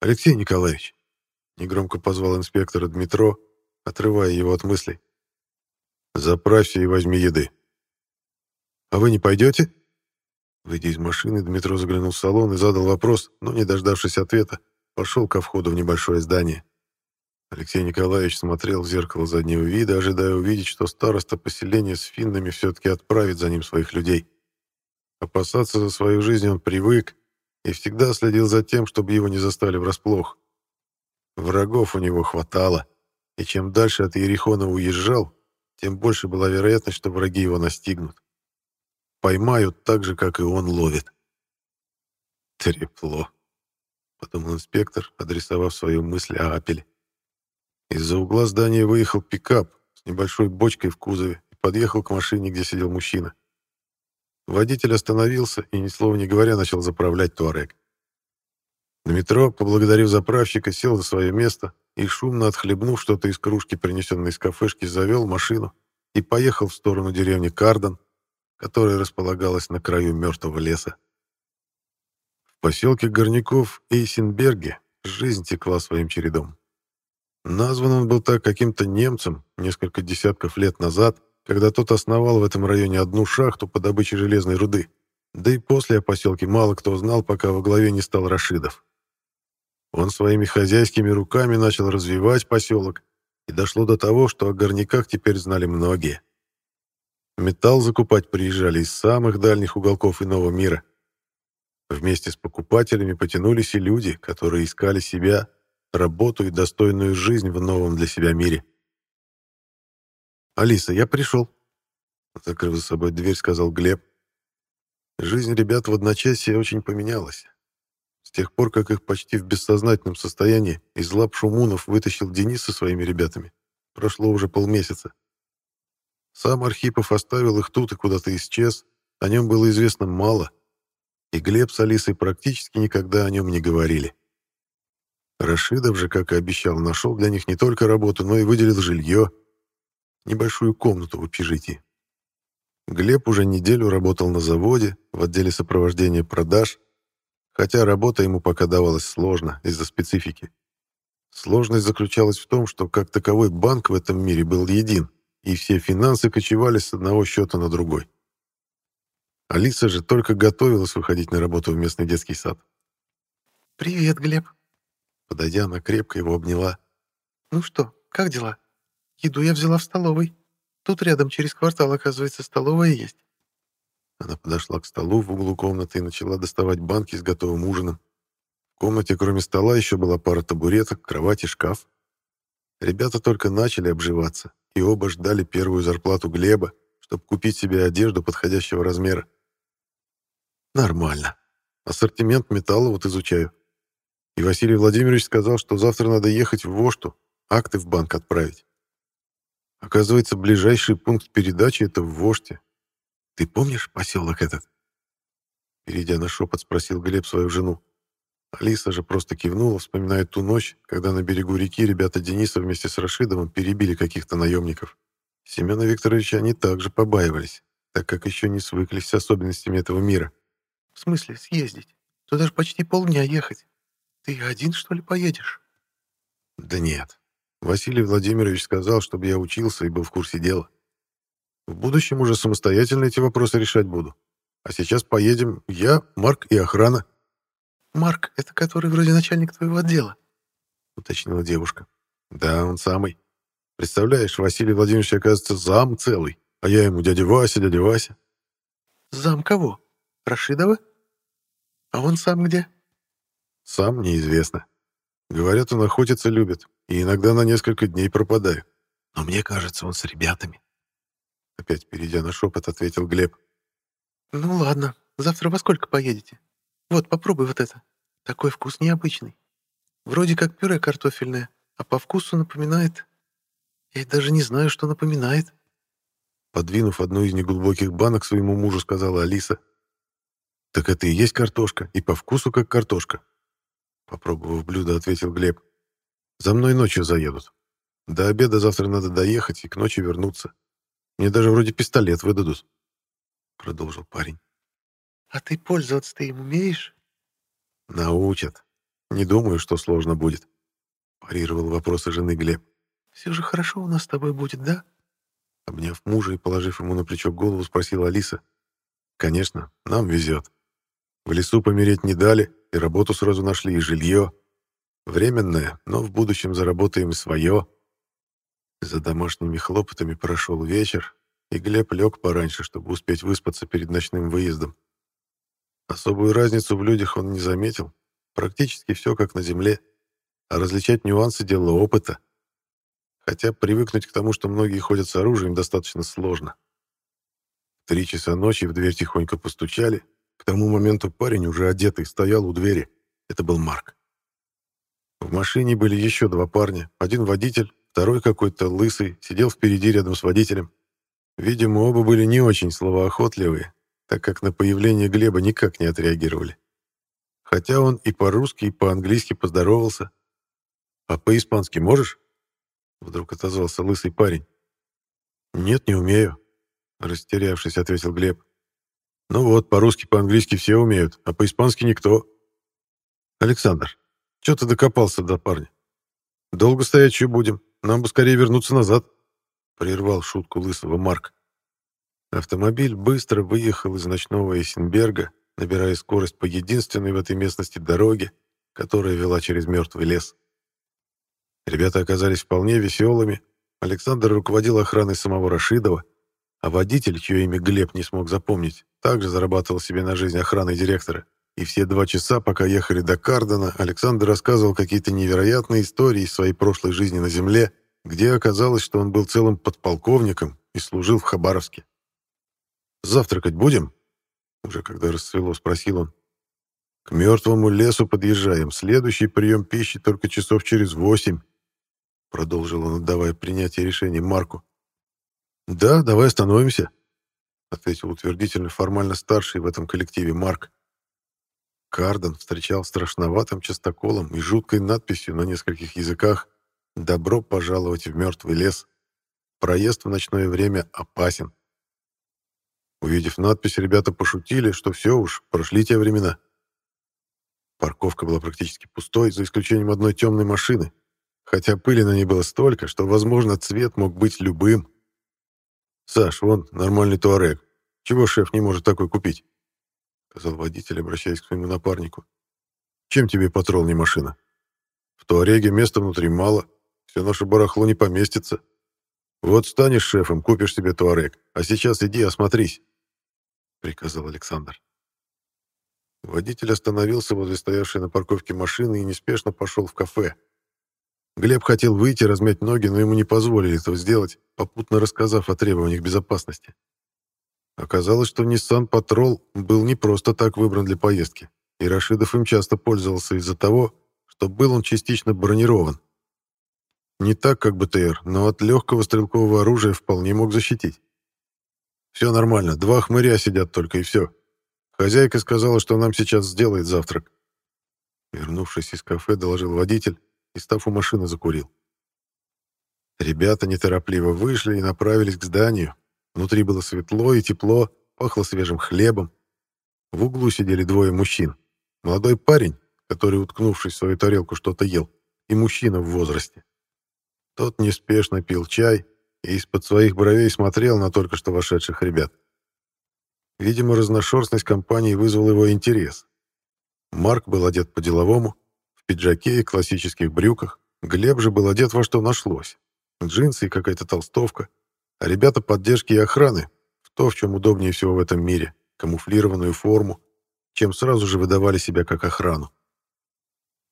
«Алексей Николаевич», — негромко позвал инспектора Дмитро, отрывая его от мыслей, — «заправься и возьми еды». «А вы не пойдете?» Выйдя из машины, Дмитро заглянул в салон и задал вопрос, но, не дождавшись ответа, пошел ко входу в небольшое здание. Алексей Николаевич смотрел в зеркало заднего вида, ожидая увидеть, что староста поселения с финнами все-таки отправит за ним своих людей. Опасаться за свою жизнь он привык и всегда следил за тем, чтобы его не застали врасплох. Врагов у него хватало, и чем дальше от Ерехона уезжал, тем больше была вероятность, что враги его настигнут. Поймают так же, как и он ловит. «Трепло», — подумал инспектор, адресовав свою мысль о Апеле. Из-за угла здания выехал пикап с небольшой бочкой в кузове и подъехал к машине, где сидел мужчина. Водитель остановился и, ни слова не говоря, начал заправлять Туарек. Дмитро, поблагодарив заправщика, сел за свое место и, шумно отхлебнув что-то из кружки, принесенной из кафешки, завел машину и поехал в сторону деревни Кардан, которая располагалась на краю мертвого леса. В поселке Горняков Эйсенберге жизнь текла своим чередом. Назван он был так каким-то немцем несколько десятков лет назад, когда тот основал в этом районе одну шахту по добыче железной руды. Да и после о поселке мало кто знал, пока во главе не стал Рашидов. Он своими хозяйскими руками начал развивать поселок, и дошло до того, что о горняках теперь знали многие. Металл закупать приезжали из самых дальних уголков иного мира. Вместе с покупателями потянулись и люди, которые искали себя, работу и достойную жизнь в новом для себя мире. «Алиса, я пришел», — закрыв за собой дверь, сказал Глеб. Жизнь ребят в одночасье очень поменялась. С тех пор, как их почти в бессознательном состоянии из лап шумунов вытащил Денис со своими ребятами, прошло уже полмесяца. Сам Архипов оставил их тут и куда-то исчез, о нем было известно мало, и Глеб с Алисой практически никогда о нем не говорили. Рашидов же, как и обещал, нашел для них не только работу, но и выделил жилье, небольшую комнату в общежитии. Глеб уже неделю работал на заводе, в отделе сопровождения продаж, хотя работа ему пока давалась сложно из-за специфики. Сложность заключалась в том, что как таковой банк в этом мире был един, и все финансы кочевали с одного счета на другой. Алиса же только готовилась выходить на работу в местный детский сад. «Привет, Глеб». Подойдя, она крепко его обняла. «Ну что, как дела? Еду я взяла в столовой. Тут рядом через квартал, оказывается, столовая есть». Она подошла к столу в углу комнаты и начала доставать банки с готовым ужином. В комнате, кроме стола, еще была пара табуреток, кровать и шкаф. Ребята только начали обживаться, и оба ждали первую зарплату Глеба, чтобы купить себе одежду подходящего размера. Нормально. Ассортимент металла вот изучаю. И Василий Владимирович сказал, что завтра надо ехать в Вошту, акты в банк отправить. Оказывается, ближайший пункт передачи — это в Воште. Ты помнишь поселок этот? Перейдя на шепот, спросил Глеб свою жену. Алиса же просто кивнула, вспоминая ту ночь, когда на берегу реки ребята Дениса вместе с Рашидовым перебили каких-то наемников. Семена Викторовича они также побаивались, так как еще не свыклись с особенностями этого мира. «В смысле съездить? Туда же почти полдня ехать. Ты один, что ли, поедешь?» «Да нет. Василий Владимирович сказал, чтобы я учился и был в курсе дела. В будущем уже самостоятельно эти вопросы решать буду. А сейчас поедем я, Марк и охрана». «Марк — это который вроде начальник твоего отдела?» — уточнила девушка. «Да, он самый. Представляешь, Василий Владимирович, оказывается, зам целый, а я ему дядя Вася, дядя Вася». «Зам кого? Рашидова? А он сам где?» «Сам неизвестно. Говорят, он охотиться любит, и иногда на несколько дней пропадает. Но мне кажется, он с ребятами». Опять перейдя на шепот, ответил Глеб. «Ну ладно, завтра во сколько поедете?» Вот, попробуй вот это. Такой вкус необычный. Вроде как пюре картофельное, а по вкусу напоминает... Я даже не знаю, что напоминает. Подвинув одну из неглубоких банок своему мужу, сказала Алиса. «Так это и есть картошка, и по вкусу как картошка», — попробовав блюдо, ответил Глеб. «За мной ночью заедут. До обеда завтра надо доехать и к ночи вернуться. Мне даже вроде пистолет выдадут», — продолжил парень. «А ты пользоваться-то им умеешь?» «Научат. Не думаю, что сложно будет», — парировал вопросы жены Глеб. «Все же хорошо у нас с тобой будет, да?» Обняв мужа и положив ему на плечо голову, спросила Алиса. «Конечно, нам везет. В лесу помереть не дали, и работу сразу нашли, и жилье. Временное, но в будущем заработаем свое». За домашними хлопотами прошел вечер, и Глеб лег пораньше, чтобы успеть выспаться перед ночным выездом. Особую разницу в людях он не заметил. Практически все как на земле, а различать нюансы — дело опыта. Хотя привыкнуть к тому, что многие ходят с оружием, достаточно сложно. В три часа ночи в дверь тихонько постучали. К тому моменту парень, уже одетый, стоял у двери. Это был Марк. В машине были еще два парня. Один водитель, второй какой-то лысый, сидел впереди рядом с водителем. Видимо, оба были не очень словоохотливые, так как на появление Глеба никак не отреагировали. Хотя он и по-русски, и по-английски поздоровался. «А по-испански можешь?» Вдруг отозвался лысый парень. «Нет, не умею», — растерявшись, ответил Глеб. «Ну вот, по-русски, по-английски все умеют, а по-испански никто». «Александр, что ты докопался до парня? Долго стоять что будем? Нам бы скорее вернуться назад», — прервал шутку лысого Марк. Автомобиль быстро выехал из ночного Эссенберга, набирая скорость по единственной в этой местности дороге, которая вела через мертвый лес. Ребята оказались вполне веселыми. Александр руководил охраной самого Рашидова, а водитель, чье имя Глеб не смог запомнить, также зарабатывал себе на жизнь охраной директора. И все два часа, пока ехали до Кардена, Александр рассказывал какие-то невероятные истории из своей прошлой жизни на земле, где оказалось, что он был целым подполковником и служил в Хабаровске. «Завтракать будем?» Уже когда расцвело, спросил он. «К мертвому лесу подъезжаем. Следующий прием пищи только часов через восемь продолжил он, отдавая принятие решения Марку. «Да, давай остановимся», — ответил утвердительно формально старший в этом коллективе Марк. Карден встречал страшноватым частоколом и жуткой надписью на нескольких языках «Добро пожаловать в мертвый лес. Проезд в ночное время опасен». Увидев надпись, ребята пошутили, что все уж, прошли те времена. Парковка была практически пустой, за исключением одной темной машины, хотя пыли на ней было столько, что, возможно, цвет мог быть любым. «Саш, вон, нормальный туарек. Чего шеф не может такой купить?» — сказал водитель, обращаясь к своему напарнику. «Чем тебе патрол не машина? В туареге места внутри мало, все наше барахло не поместится. Вот станешь шефом, купишь себе туарек, а сейчас иди осмотрись», — приказал Александр. Водитель остановился возле стоявшей на парковке машины и неспешно пошел в кафе, Глеб хотел выйти, размять ноги, но ему не позволили этого сделать, попутно рассказав о требованиях безопасности. Оказалось, что Nissan Patrol был не просто так выбран для поездки, и Рашидов им часто пользовался из-за того, что был он частично бронирован. Не так, как БТР, но от легкого стрелкового оружия вполне мог защитить. «Все нормально, два хмыря сидят только, и все. Хозяйка сказала, что нам сейчас сделает завтрак». Вернувшись из кафе, доложил водитель, и, став у машины, закурил. Ребята неторопливо вышли и направились к зданию. Внутри было светло и тепло, пахло свежим хлебом. В углу сидели двое мужчин. Молодой парень, который, уткнувшись в свою тарелку, что-то ел, и мужчина в возрасте. Тот неспешно пил чай и из-под своих бровей смотрел на только что вошедших ребят. Видимо, разношерстность компании вызвала его интерес. Марк был одет по-деловому, в пиджаке и классических брюках. Глеб же был одет во что нашлось. Джинсы и какая-то толстовка. А ребята поддержки и охраны в то, в чем удобнее всего в этом мире, камуфлированную форму, чем сразу же выдавали себя как охрану.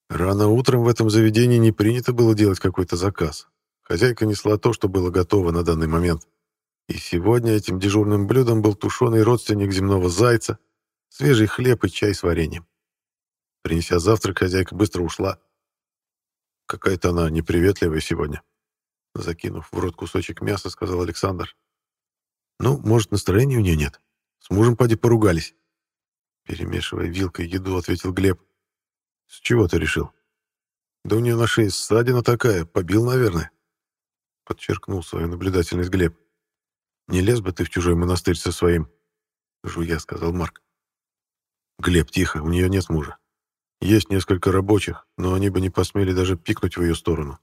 Рано утром в этом заведении не принято было делать какой-то заказ. Хозяйка несла то, что было готово на данный момент. И сегодня этим дежурным блюдом был тушеный родственник земного зайца, свежий хлеб и чай с вареньем. Принеся завтрак, хозяйка быстро ушла. Какая-то она неприветливая сегодня. Закинув в рот кусочек мяса, сказал Александр. Ну, может, настроения у нее нет. С мужем поди поругались. Перемешивая вилкой еду, ответил Глеб. С чего ты решил? Да у нее на шее ссадина такая, побил, наверное. Подчеркнул свою наблюдательность Глеб. Не лез бы ты в чужой монастырь со своим, жуя, сказал Марк. Глеб, тихо, у нее нет мужа. Есть несколько рабочих, но они бы не посмели даже пикнуть в ее сторону,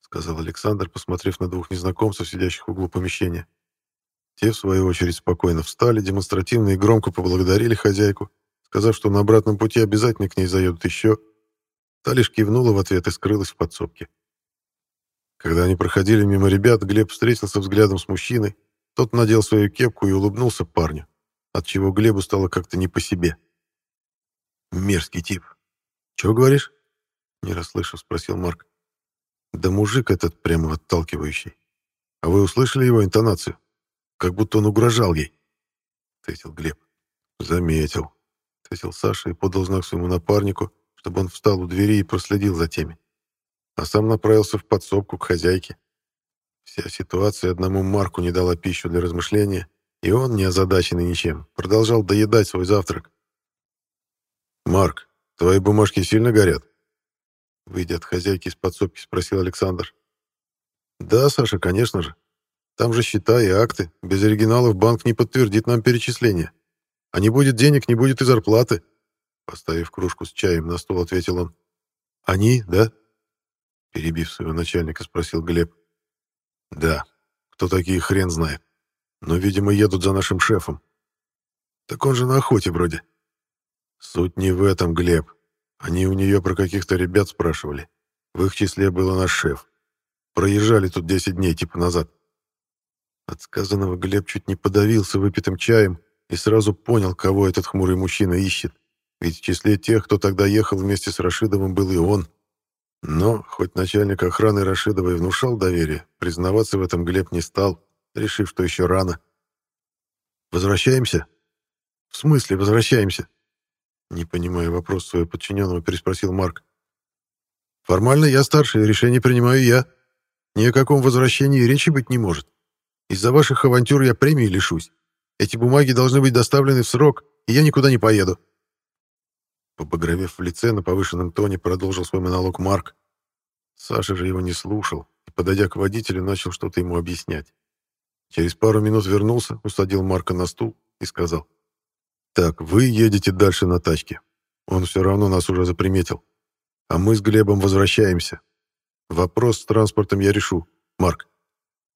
сказал Александр, посмотрев на двух незнакомцев, сидящих в углу помещения. Те, в свою очередь, спокойно встали, демонстративно и громко поблагодарили хозяйку, сказав, что на обратном пути обязательно к ней заедут еще. Та лишь кивнула в ответ и скрылась в подсобке. Когда они проходили мимо ребят, Глеб встретился взглядом с мужчиной. Тот надел свою кепку и улыбнулся парню, отчего Глебу стало как-то не по себе. «Мерзкий тип. Чего говоришь?» Не расслышав, спросил Марк. «Да мужик этот прямо отталкивающий. А вы услышали его интонацию? Как будто он угрожал ей», — ответил Глеб. «Заметил», — ответил Саша и подал знак своему напарнику, чтобы он встал у двери и проследил за теми. А сам направился в подсобку к хозяйке. Вся ситуация одному Марку не дала пищу для размышления, и он, не озадаченный ничем, продолжал доедать свой завтрак. «Марк, твои бумажки сильно горят?» Выйдя от хозяйки из подсобки, спросил Александр. «Да, Саша, конечно же. Там же счета и акты. Без оригиналов банк не подтвердит нам перечисление. А не будет денег, не будет и зарплаты. Поставив кружку с чаем на стол, ответил он. «Они, да?» Перебив своего начальника, спросил Глеб. «Да. Кто такие, хрен знает. Но, видимо, едут за нашим шефом. Так он же на охоте вроде». «Суть не в этом, Глеб. Они у нее про каких-то ребят спрашивали. В их числе был наш шеф. Проезжали тут 10 дней, типа назад». От сказанного Глеб чуть не подавился выпитым чаем и сразу понял, кого этот хмурый мужчина ищет. Ведь в числе тех, кто тогда ехал вместе с Рашидовым, был и он. Но, хоть начальник охраны Рашидовой внушал доверие, признаваться в этом Глеб не стал, решив, что еще рано. «Возвращаемся?» «В смысле возвращаемся?» Не понимая вопрос своего подчиненного, переспросил Марк. «Формально я старший, решение принимаю я. Ни о каком возвращении речи быть не может. Из-за ваших авантюр я премии лишусь. Эти бумаги должны быть доставлены в срок, и я никуда не поеду. Побагровев в лице, на повышенном тоне продолжил свой монолог Марк. Саша же его не слушал и, подойдя к водителю, начал что-то ему объяснять. Через пару минут вернулся, усадил Марка на стул и сказал. «Так, вы едете дальше на тачке. Он все равно нас уже заприметил. А мы с Глебом возвращаемся. Вопрос с транспортом я решу. Марк,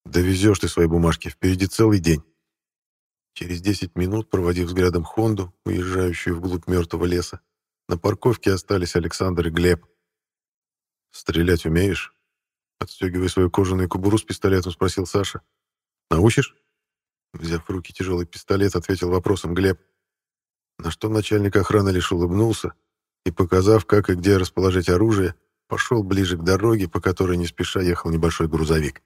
довезешь ты свои бумажки, впереди целый день». Через 10 минут, проводив взглядом Хонду, уезжающую вглубь мертвого леса, на парковке остались Александр и Глеб. «Стрелять умеешь?» Отстегивая свою кожаную кобуру с пистолетом, спросил Саша. «Научишь?» Взяв в руки тяжелый пистолет, ответил вопросом Глеб. На что начальник охраны лишь улыбнулся и, показав, как и где расположить оружие, пошел ближе к дороге, по которой не спеша ехал небольшой грузовик.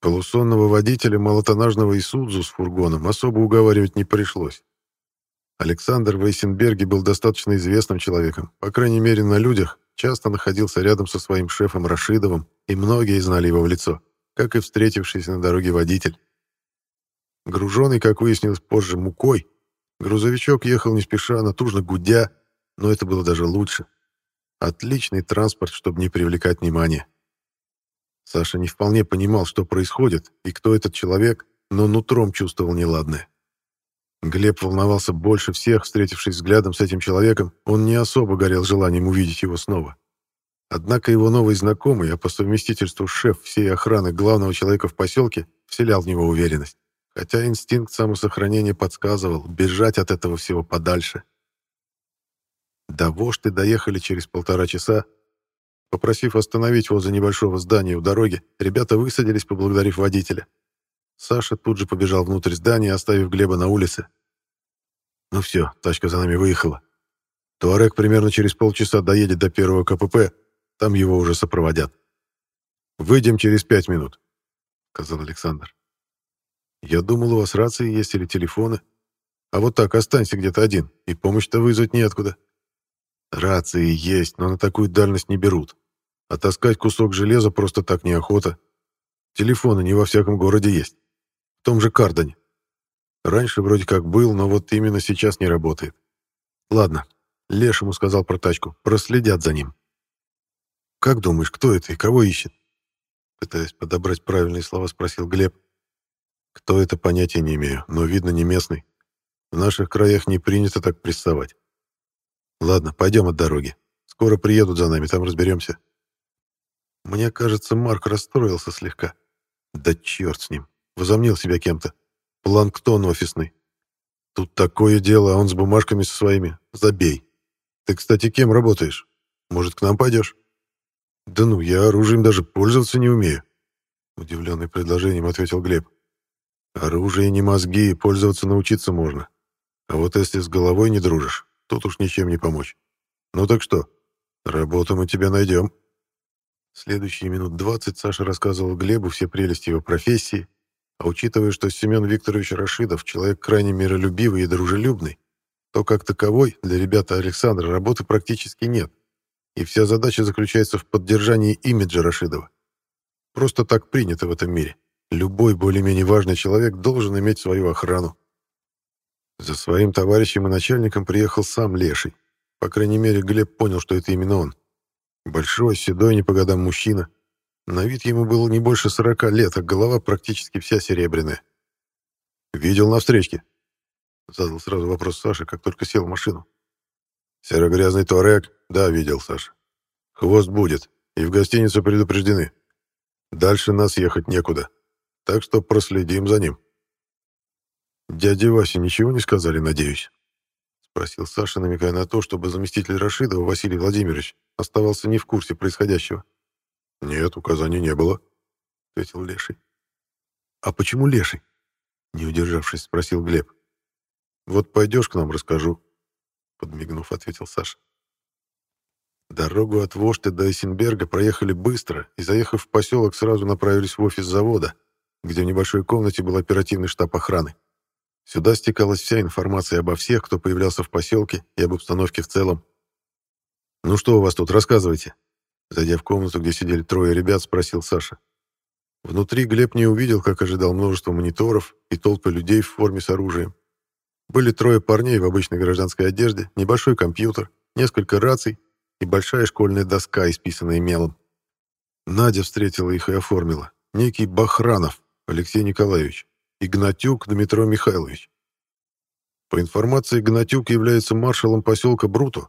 Полусонного водителя малотонажного Исудзу с фургоном особо уговаривать не пришлось. Александр Вейсенберги был достаточно известным человеком, по крайней мере на людях, часто находился рядом со своим шефом Рашидовым, и многие знали его в лицо, как и встретившийся на дороге водитель. Груженный, как выяснилось позже, мукой, грузовичок ехал не спеша, натужно гудя, но это было даже лучше. Отличный транспорт, чтобы не привлекать внимания. Саша не вполне понимал, что происходит и кто этот человек, но нутром чувствовал неладное. Глеб волновался больше всех, встретившись взглядом с этим человеком, он не особо горел желанием увидеть его снова. Однако его новый знакомый, а по совместительству шеф всей охраны главного человека в поселке, вселял в него уверенность. Хотя инстинкт самосохранения подсказывал бежать от этого всего подальше. До Вошты доехали через полтора часа. Попросив остановить возле небольшого здания у дороги, ребята высадились, поблагодарив водителя. Саша тут же побежал внутрь здания, оставив Глеба на улице. Ну все, тачка за нами выехала. Туарек примерно через полчаса доедет до первого КПП, там его уже сопроводят. «Выйдем через пять минут», — сказал Александр. «Я думал, у вас рации есть или телефоны. А вот так останься где-то один, и помощь-то вызвать неоткуда». «Рации есть, но на такую дальность не берут. А таскать кусок железа просто так неохота. Телефоны не во всяком городе есть в том же Кардане. Раньше вроде как был, но вот именно сейчас не работает. Ладно, Лешему сказал про тачку, проследят за ним. Как думаешь, кто это и кого ищет? Пытаясь подобрать правильные слова, спросил Глеб. Кто это, понятия не имею, но видно не местный. В наших краях не принято так прессовать. Ладно, пойдем от дороги. Скоро приедут за нами, там разберемся. Мне кажется, Марк расстроился слегка. Да черт с ним. Возомнил себя кем-то. Планктон офисный. Тут такое дело, а он с бумажками со своими. Забей. Ты, кстати, кем работаешь? Может, к нам пойдешь? Да ну, я оружием даже пользоваться не умею. Удивленный предложением ответил Глеб. Оружие не мозги, пользоваться научиться можно. А вот если с головой не дружишь, тут уж ничем не помочь. Ну так что, работу мы тебя найдем. Следующие минут двадцать Саша рассказывал Глебу все прелести его профессии, а учитывая, что Семен Викторович Рашидов человек крайне миролюбивый и дружелюбный, то как таковой для ребята Александра работы практически нет, и вся задача заключается в поддержании имиджа Рашидова. Просто так принято в этом мире. Любой более-менее важный человек должен иметь свою охрану. За своим товарищем и начальником приехал сам Леший. По крайней мере, Глеб понял, что это именно он. Большой, седой, не по годам мужчина. На вид ему было не больше сорока лет, а голова практически вся серебряная. «Видел на встречке?» Задал сразу вопрос Саша, как только сел в машину. «Серо-грязный туарек? Да, видел, Саша. Хвост будет, и в гостиницу предупреждены. Дальше нас ехать некуда, так что проследим за ним». «Дяде Васе ничего не сказали, надеюсь?» — спросил Саша, намекая на то, чтобы заместитель Рашидова, Василий Владимирович, оставался не в курсе происходящего. «Нет, указаний не было», — ответил Леший. «А почему Леший?» — не удержавшись, спросил Глеб. «Вот пойдешь к нам, расскажу», — подмигнув, ответил Саша. Дорогу от Вошты до Эссенберга проехали быстро и, заехав в поселок, сразу направились в офис завода, где в небольшой комнате был оперативный штаб охраны. Сюда стекалась вся информация обо всех, кто появлялся в поселке и об обстановке в целом. «Ну что у вас тут, рассказывайте?» Зайдя в комнату, где сидели трое ребят, спросил Саша. Внутри Глеб не увидел, как ожидал множество мониторов и толпы людей в форме с оружием. Были трое парней в обычной гражданской одежде, небольшой компьютер, несколько раций и большая школьная доска, исписанная мелом. Надя встретила их и оформила. Некий Бахранов Алексей Николаевич. Игнатюк Дмитрий Михайлович. По информации, Игнатюк является маршалом поселка Бруто.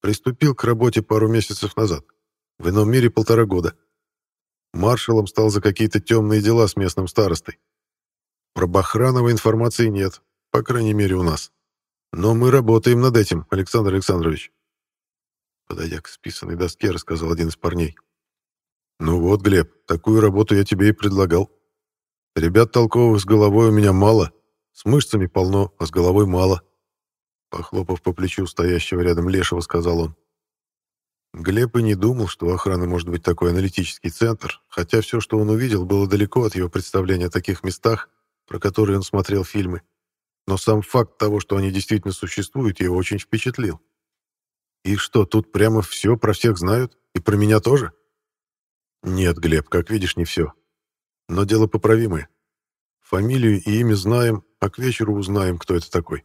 Приступил к работе пару месяцев назад. В ином мире полтора года. Маршалом стал за какие-то темные дела с местным старостой. Про Бахранова информации нет, по крайней мере у нас. Но мы работаем над этим, Александр Александрович. Подойдя к списанной доске, рассказал один из парней. «Ну вот, Глеб, такую работу я тебе и предлагал. Ребят толковых с головой у меня мало, с мышцами полно, а с головой мало. Похлопав по плечу стоящего рядом Лешего, сказал он. Глеб и не думал, что у охраны может быть такой аналитический центр, хотя все, что он увидел, было далеко от его представления о таких местах, про которые он смотрел фильмы. Но сам факт того, что они действительно существуют, его очень впечатлил. И что, тут прямо все про всех знают? И про меня тоже? Нет, Глеб, как видишь, не все но дело поправимое. Фамилию и имя знаем, а к вечеру узнаем, кто это такой.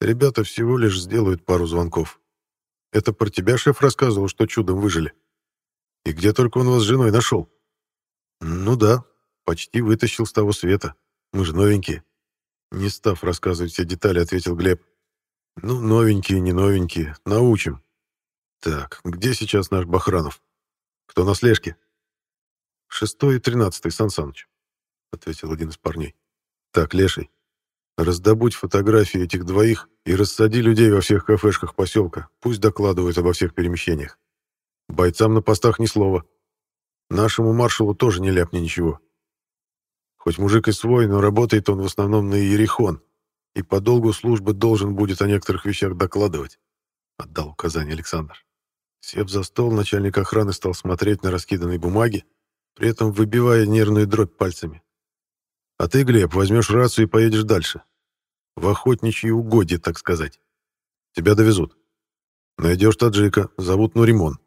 Ребята всего лишь сделают пару звонков. Это про тебя шеф рассказывал, что чудом выжили. И где только он вас с женой нашел? Ну да, почти вытащил с того света. Мы же новенькие. Не став рассказывать все детали, ответил Глеб. Ну, новенькие, не новенькие. Научим. Так, где сейчас наш Бахранов? Кто на слежке? «Шестой и тринадцатый, Сан Саныч», — ответил один из парней. «Так, Леший, раздобудь фотографии этих двоих и рассади людей во всех кафешках поселка. Пусть докладывают обо всех перемещениях. Бойцам на постах ни слова. Нашему маршалу тоже не ляпни ничего. Хоть мужик и свой, но работает он в основном на Ерехон, и по долгу службы должен будет о некоторых вещах докладывать», — отдал указание Александр. Сев за стол, начальник охраны стал смотреть на раскиданные бумаги, при этом выбивая нервную дробь пальцами. А ты, Глеб, возьмешь рацию и поедешь дальше. В охотничьи угодье, так сказать. Тебя довезут. Найдешь таджика, зовут Нуримон.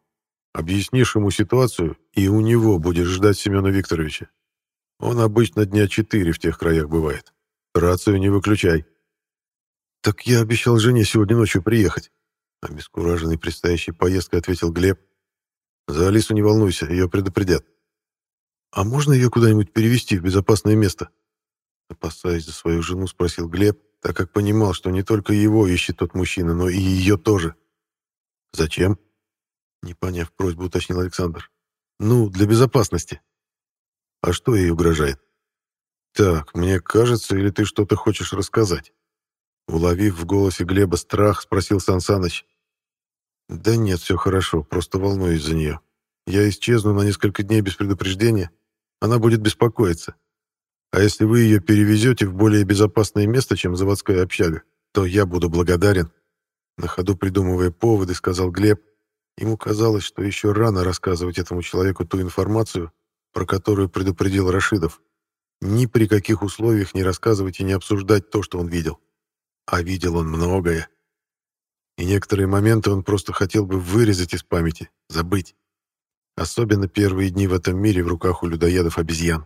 Объяснишь ему ситуацию, и у него будешь ждать Семена Викторовича. Он обычно дня четыре в тех краях бывает. Рацию не выключай». «Так я обещал жене сегодня ночью приехать», — обескураженный предстоящей поездкой ответил Глеб. «За Алису не волнуйся, ее предупредят». «А можно ее куда-нибудь перевести в безопасное место?» Опасаясь за свою жену, спросил Глеб, так как понимал, что не только его ищет тот мужчина, но и ее тоже. «Зачем?» Не поняв просьбу, уточнил Александр. «Ну, для безопасности». «А что ей угрожает?» «Так, мне кажется, или ты что-то хочешь рассказать?» Уловив в голосе Глеба страх, спросил Сансаныч. «Да нет, все хорошо, просто волнуюсь за нее. Я исчезну на несколько дней без предупреждения, она будет беспокоиться. А если вы ее перевезете в более безопасное место, чем заводская общага, то я буду благодарен». На ходу придумывая поводы, сказал Глеб. Ему казалось, что еще рано рассказывать этому человеку ту информацию, про которую предупредил Рашидов. Ни при каких условиях не рассказывать и не обсуждать то, что он видел. А видел он многое. И некоторые моменты он просто хотел бы вырезать из памяти, забыть. Особенно первые дни в этом мире в руках у людоедов обезьян.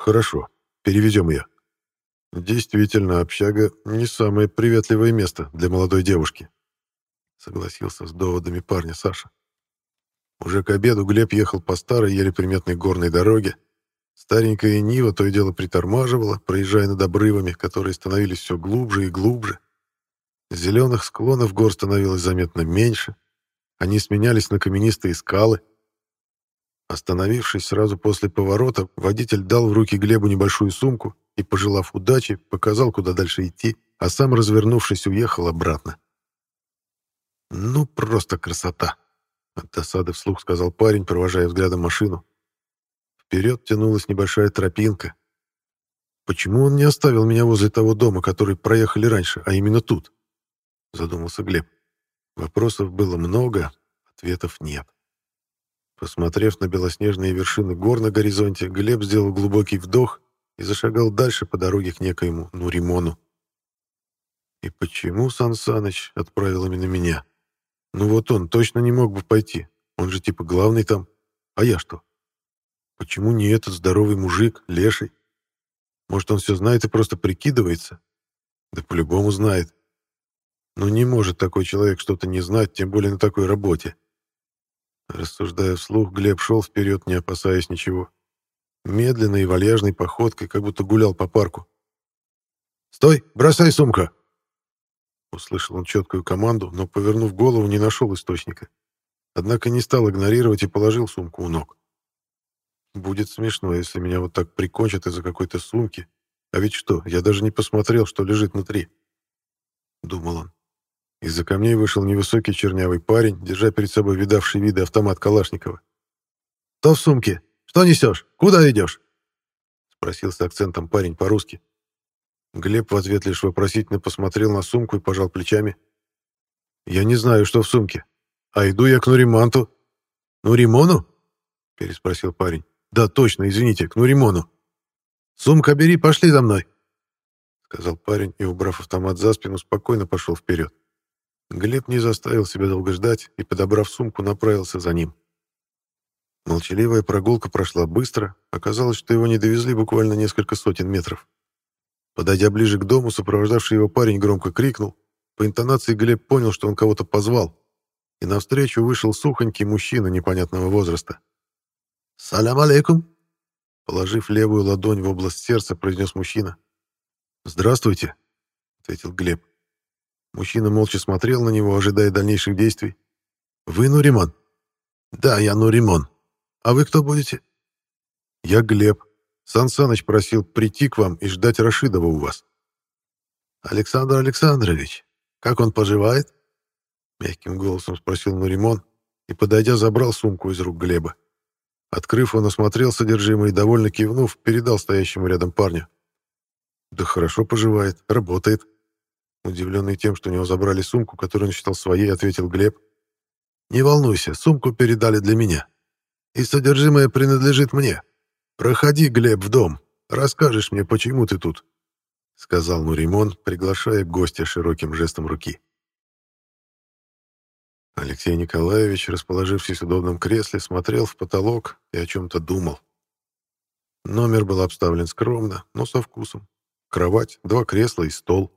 Хорошо, перевезем ее. Действительно, общага — не самое приветливое место для молодой девушки. Согласился с доводами парня Саша. Уже к обеду Глеб ехал по старой, еле приметной горной дороге. Старенькая Нива то и дело притормаживала, проезжая над обрывами, которые становились все глубже и глубже. Зеленых склонов гор становилось заметно меньше. Они сменялись на каменистые скалы. Остановившись сразу после поворота, водитель дал в руки Глебу небольшую сумку и, пожелав удачи, показал, куда дальше идти, а сам, развернувшись, уехал обратно. «Ну, просто красота!» — от досады вслух сказал парень, провожая взглядом машину. Вперед тянулась небольшая тропинка. «Почему он не оставил меня возле того дома, который проехали раньше, а именно тут?» — задумался Глеб. Вопросов было много, ответов нет. Посмотрев на белоснежные вершины гор на горизонте, Глеб сделал глубокий вдох и зашагал дальше по дороге к некоему Нуримону. И почему Сан Саныч отправил именно меня? Ну вот он точно не мог бы пойти, он же типа главный там. А я что? Почему не этот здоровый мужик, леший? Может, он все знает и просто прикидывается? Да по-любому знает. Но не может такой человек что-то не знать, тем более на такой работе. Рассуждая вслух, Глеб шел вперед, не опасаясь ничего. Медленной и вальяжной походкой, как будто гулял по парку. «Стой! Бросай сумка!» Услышал он четкую команду, но, повернув голову, не нашел источника. Однако не стал игнорировать и положил сумку у ног. «Будет смешно, если меня вот так прикончат из-за какой-то сумки. А ведь что, я даже не посмотрел, что лежит внутри». Думал он. Из-за камней вышел невысокий чернявый парень, держа перед собой видавший виды автомат Калашникова. «Что в сумке? Что несешь? Куда идешь?» Спросил с акцентом парень по-русски. Глеб в ответ лишь вопросительно посмотрел на сумку и пожал плечами. «Я не знаю, что в сумке. А иду я к Нуриманту». «Нуримону?» — переспросил парень. «Да, точно, извините, к Нуримону». «Сумка бери, пошли за мной», — сказал парень и, убрав автомат за спину, спокойно пошел вперед. Глеб не заставил себя долго ждать и, подобрав сумку, направился за ним. Молчаливая прогулка прошла быстро, оказалось, что его не довезли буквально несколько сотен метров. Подойдя ближе к дому, сопровождавший его парень громко крикнул. По интонации Глеб понял, что он кого-то позвал, и навстречу вышел сухонький мужчина непонятного возраста. «Салям алейкум!» Положив левую ладонь в область сердца, произнес мужчина. «Здравствуйте», — ответил Глеб. Мужчина молча смотрел на него, ожидая дальнейших действий. «Вы Нуриман?» «Да, я Нуриман. А вы кто будете?» «Я Глеб. Сан Саныч просил прийти к вам и ждать Рашидова у вас». «Александр Александрович, как он поживает?» Мягким голосом спросил Нуримон и, подойдя, забрал сумку из рук Глеба. Открыв, он осмотрел содержимое и, довольно кивнув, передал стоящему рядом парню. «Да хорошо поживает, работает», Удивленный тем, что у него забрали сумку, которую он считал своей, ответил Глеб. «Не волнуйся, сумку передали для меня. И содержимое принадлежит мне. Проходи, Глеб, в дом. Расскажешь мне, почему ты тут», — сказал Нуримон, приглашая гостя широким жестом руки. Алексей Николаевич, расположившись в удобном кресле, смотрел в потолок и о чем-то думал. Номер был обставлен скромно, но со вкусом. кровать, два кресла и стол.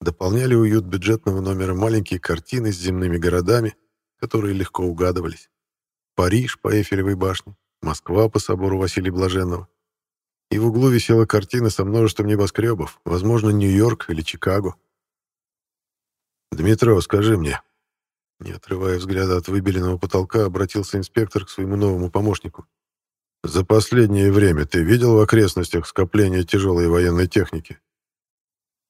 Дополняли уют бюджетного номера маленькие картины с земными городами, которые легко угадывались. Париж по Эйфелевой башне, Москва по собору Василия Блаженного. И в углу висела картина со множеством небоскребов, возможно, Нью-Йорк или Чикаго. «Дмитро, скажи мне...» Не отрывая взгляда от выбеленного потолка, обратился инспектор к своему новому помощнику. «За последнее время ты видел в окрестностях скопление тяжелой военной техники?»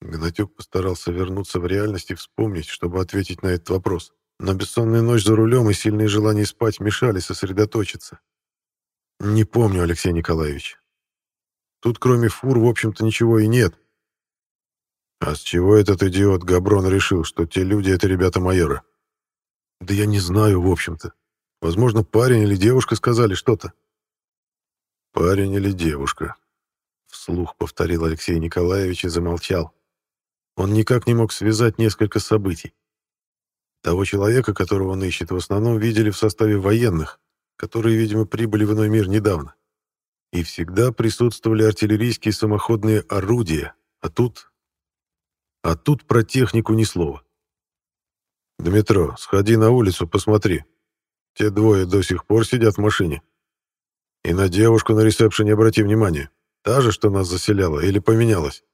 Гнатюк постарался вернуться в реальность и вспомнить, чтобы ответить на этот вопрос. Но бессонная ночь за рулем и сильные желания спать мешали сосредоточиться. «Не помню, Алексей Николаевич. Тут кроме фур, в общем-то, ничего и нет. А с чего этот идиот Габрон решил, что те люди — это ребята майора? Да я не знаю, в общем-то. Возможно, парень или девушка сказали что-то. Парень или девушка? Вслух повторил Алексей Николаевич и замолчал. Он никак не мог связать несколько событий. Того человека, которого он ищет, в основном видели в составе военных, которые, видимо, прибыли в иной мир недавно. И всегда присутствовали артиллерийские самоходные орудия, а тут... А тут про технику ни слова. «Дмитро, сходи на улицу, посмотри. Те двое до сих пор сидят в машине. И на девушку на ресепшене обрати внимание. Та же, что нас заселяла, или поменялась?»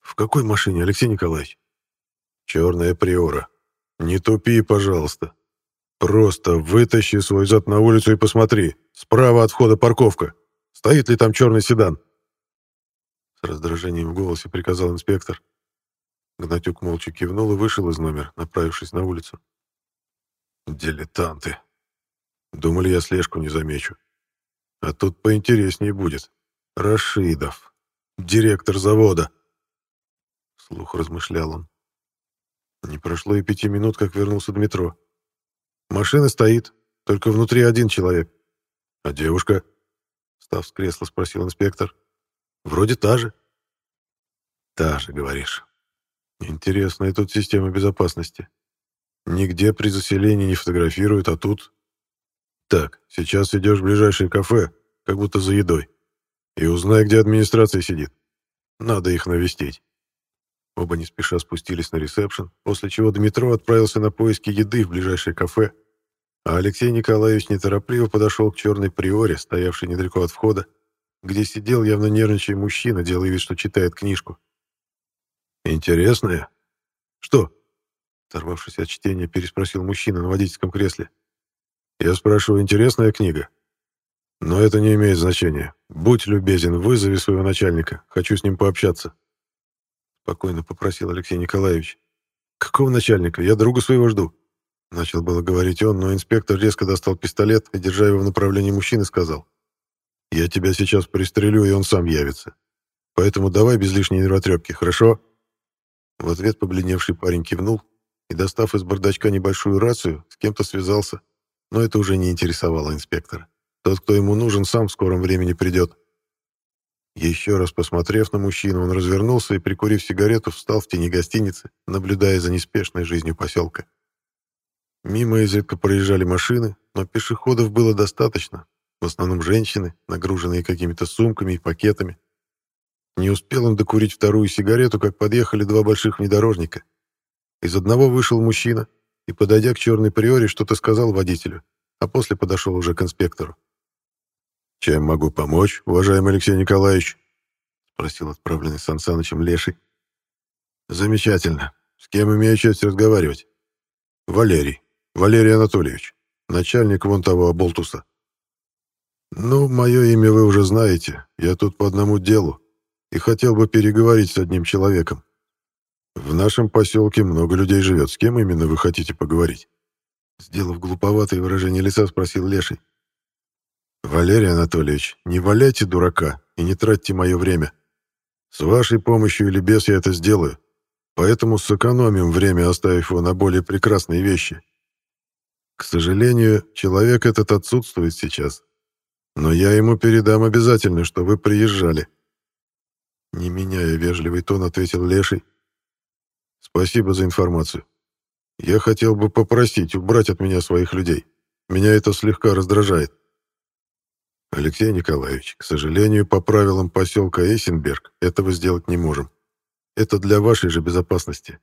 «В какой машине, Алексей Николаевич?» «Черная приора. Не тупи, пожалуйста. Просто вытащи свой зад на улицу и посмотри. Справа от входа парковка. Стоит ли там черный седан?» С раздражением в голосе приказал инспектор. Гнатюк молча кивнул и вышел из номера, направившись на улицу. «Дилетанты. Думали, я слежку не замечу. А тут поинтереснее будет. Рашидов. Директор завода». Слух размышлял он. Не прошло и пяти минут, как вернулся Дмитро. «Машина стоит, только внутри один человек. А девушка?» Став с кресла, спросил инспектор. «Вроде та же». «Та же, говоришь. Интересная тут система безопасности. Нигде при заселении не фотографируют, а тут... Так, сейчас идешь в ближайшее кафе, как будто за едой, и узнай, где администрация сидит. Надо их навестить. Оба не спеша спустились на ресепшн, после чего Дмитро отправился на поиски еды в ближайшее кафе, а Алексей Николаевич неторопливо подошел к черной приоре, стоявшей недалеко от входа, где сидел явно нервничая мужчина, делая вид, что читает книжку. «Интересное?» «Что?» Оторвавшись от чтения, переспросил мужчина на водительском кресле. «Я спрашиваю, интересная книга?» «Но это не имеет значения. Будь любезен, вызови своего начальника. Хочу с ним пообщаться». Спокойно попросил Алексей Николаевич. «Какого начальника? Я друга своего жду». Начал было говорить он, но инспектор резко достал пистолет и, держа его в направлении мужчины, сказал. «Я тебя сейчас пристрелю, и он сам явится. Поэтому давай без лишней нервотрепки, хорошо?» В ответ побледневший парень кивнул и, достав из бардачка небольшую рацию, с кем-то связался, но это уже не интересовало инспектора. Тот, кто ему нужен, сам в скором времени придет. Еще раз посмотрев на мужчину, он развернулся и, прикурив сигарету, встал в тени гостиницы, наблюдая за неспешной жизнью поселка. Мимо изредка проезжали машины, но пешеходов было достаточно, в основном женщины, нагруженные какими-то сумками и пакетами. Не успел он докурить вторую сигарету, как подъехали два больших внедорожника. Из одного вышел мужчина и, подойдя к черной приоре, что-то сказал водителю, а после подошел уже к инспектору. «Чем могу помочь, уважаемый Алексей Николаевич?» — спросил отправленный Сан Санычем Леший. «Замечательно. С кем имею честь разговаривать?» «Валерий. Валерий Анатольевич. Начальник вон того оболтуса». «Ну, мое имя вы уже знаете. Я тут по одному делу и хотел бы переговорить с одним человеком. В нашем поселке много людей живет. С кем именно вы хотите поговорить?» Сделав глуповатое выражение лица, спросил Леший. «Валерий Анатольевич, не валяйте дурака и не тратьте мое время. С вашей помощью или без я это сделаю, поэтому сэкономим время, оставив его на более прекрасные вещи. К сожалению, человек этот отсутствует сейчас, но я ему передам обязательно, что вы приезжали». Не меняя вежливый тон, ответил Леший. «Спасибо за информацию. Я хотел бы попросить убрать от меня своих людей. Меня это слегка раздражает». Алексей Николаевич, к сожалению, по правилам поселка Эйсенберг этого сделать не можем. Это для вашей же безопасности.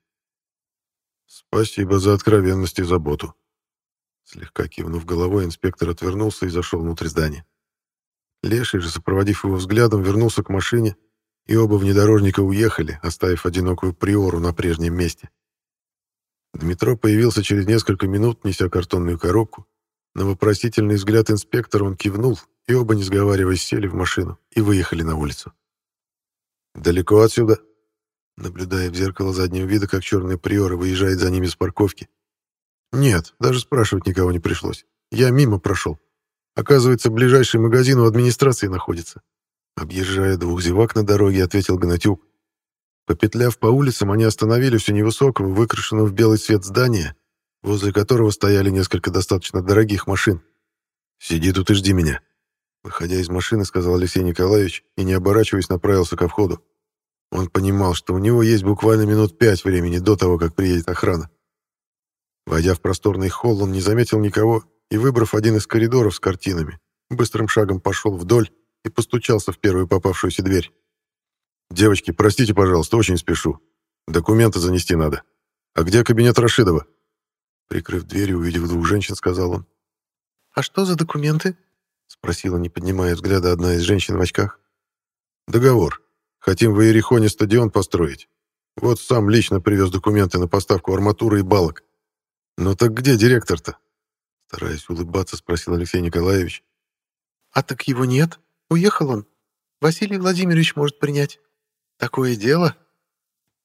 Спасибо за откровенность и заботу. Слегка кивнув головой, инспектор отвернулся и зашел внутрь здания. Леший же, сопроводив его взглядом, вернулся к машине, и оба внедорожника уехали, оставив одинокую приору на прежнем месте. Дмитро появился через несколько минут, неся картонную коробку. На вопросительный взгляд инспектора он кивнул, и оба, не сговариваясь, сели в машину и выехали на улицу. «Далеко отсюда?» Наблюдая в зеркало заднего вида, как черная приора выезжает за ними с парковки. «Нет, даже спрашивать никого не пришлось. Я мимо прошел. Оказывается, ближайший магазин у администрации находится». Объезжая двух зевак на дороге, ответил Гнатюк. Попетляв по улицам, они остановились у невысокого, выкрашенного в белый цвет здания, возле которого стояли несколько достаточно дорогих машин. «Сиди тут и жди меня», Выходя из машины, сказал Алексей Николаевич и, не оборачиваясь, направился ко входу. Он понимал, что у него есть буквально минут пять времени до того, как приедет охрана. Войдя в просторный холл, он не заметил никого и, выбрав один из коридоров с картинами, быстрым шагом пошел вдоль и постучался в первую попавшуюся дверь. «Девочки, простите, пожалуйста, очень спешу. Документы занести надо. А где кабинет Рашидова?» Прикрыв дверь и увидев двух женщин, сказал он. «А что за документы?» — спросила, не поднимая взгляда, одна из женщин в очках. «Договор. Хотим в Иерихоне стадион построить. Вот сам лично привез документы на поставку арматуры и балок. Ну так где директор-то?» Стараясь улыбаться, спросил Алексей Николаевич. «А так его нет. Уехал он. Василий Владимирович может принять. Такое дело?»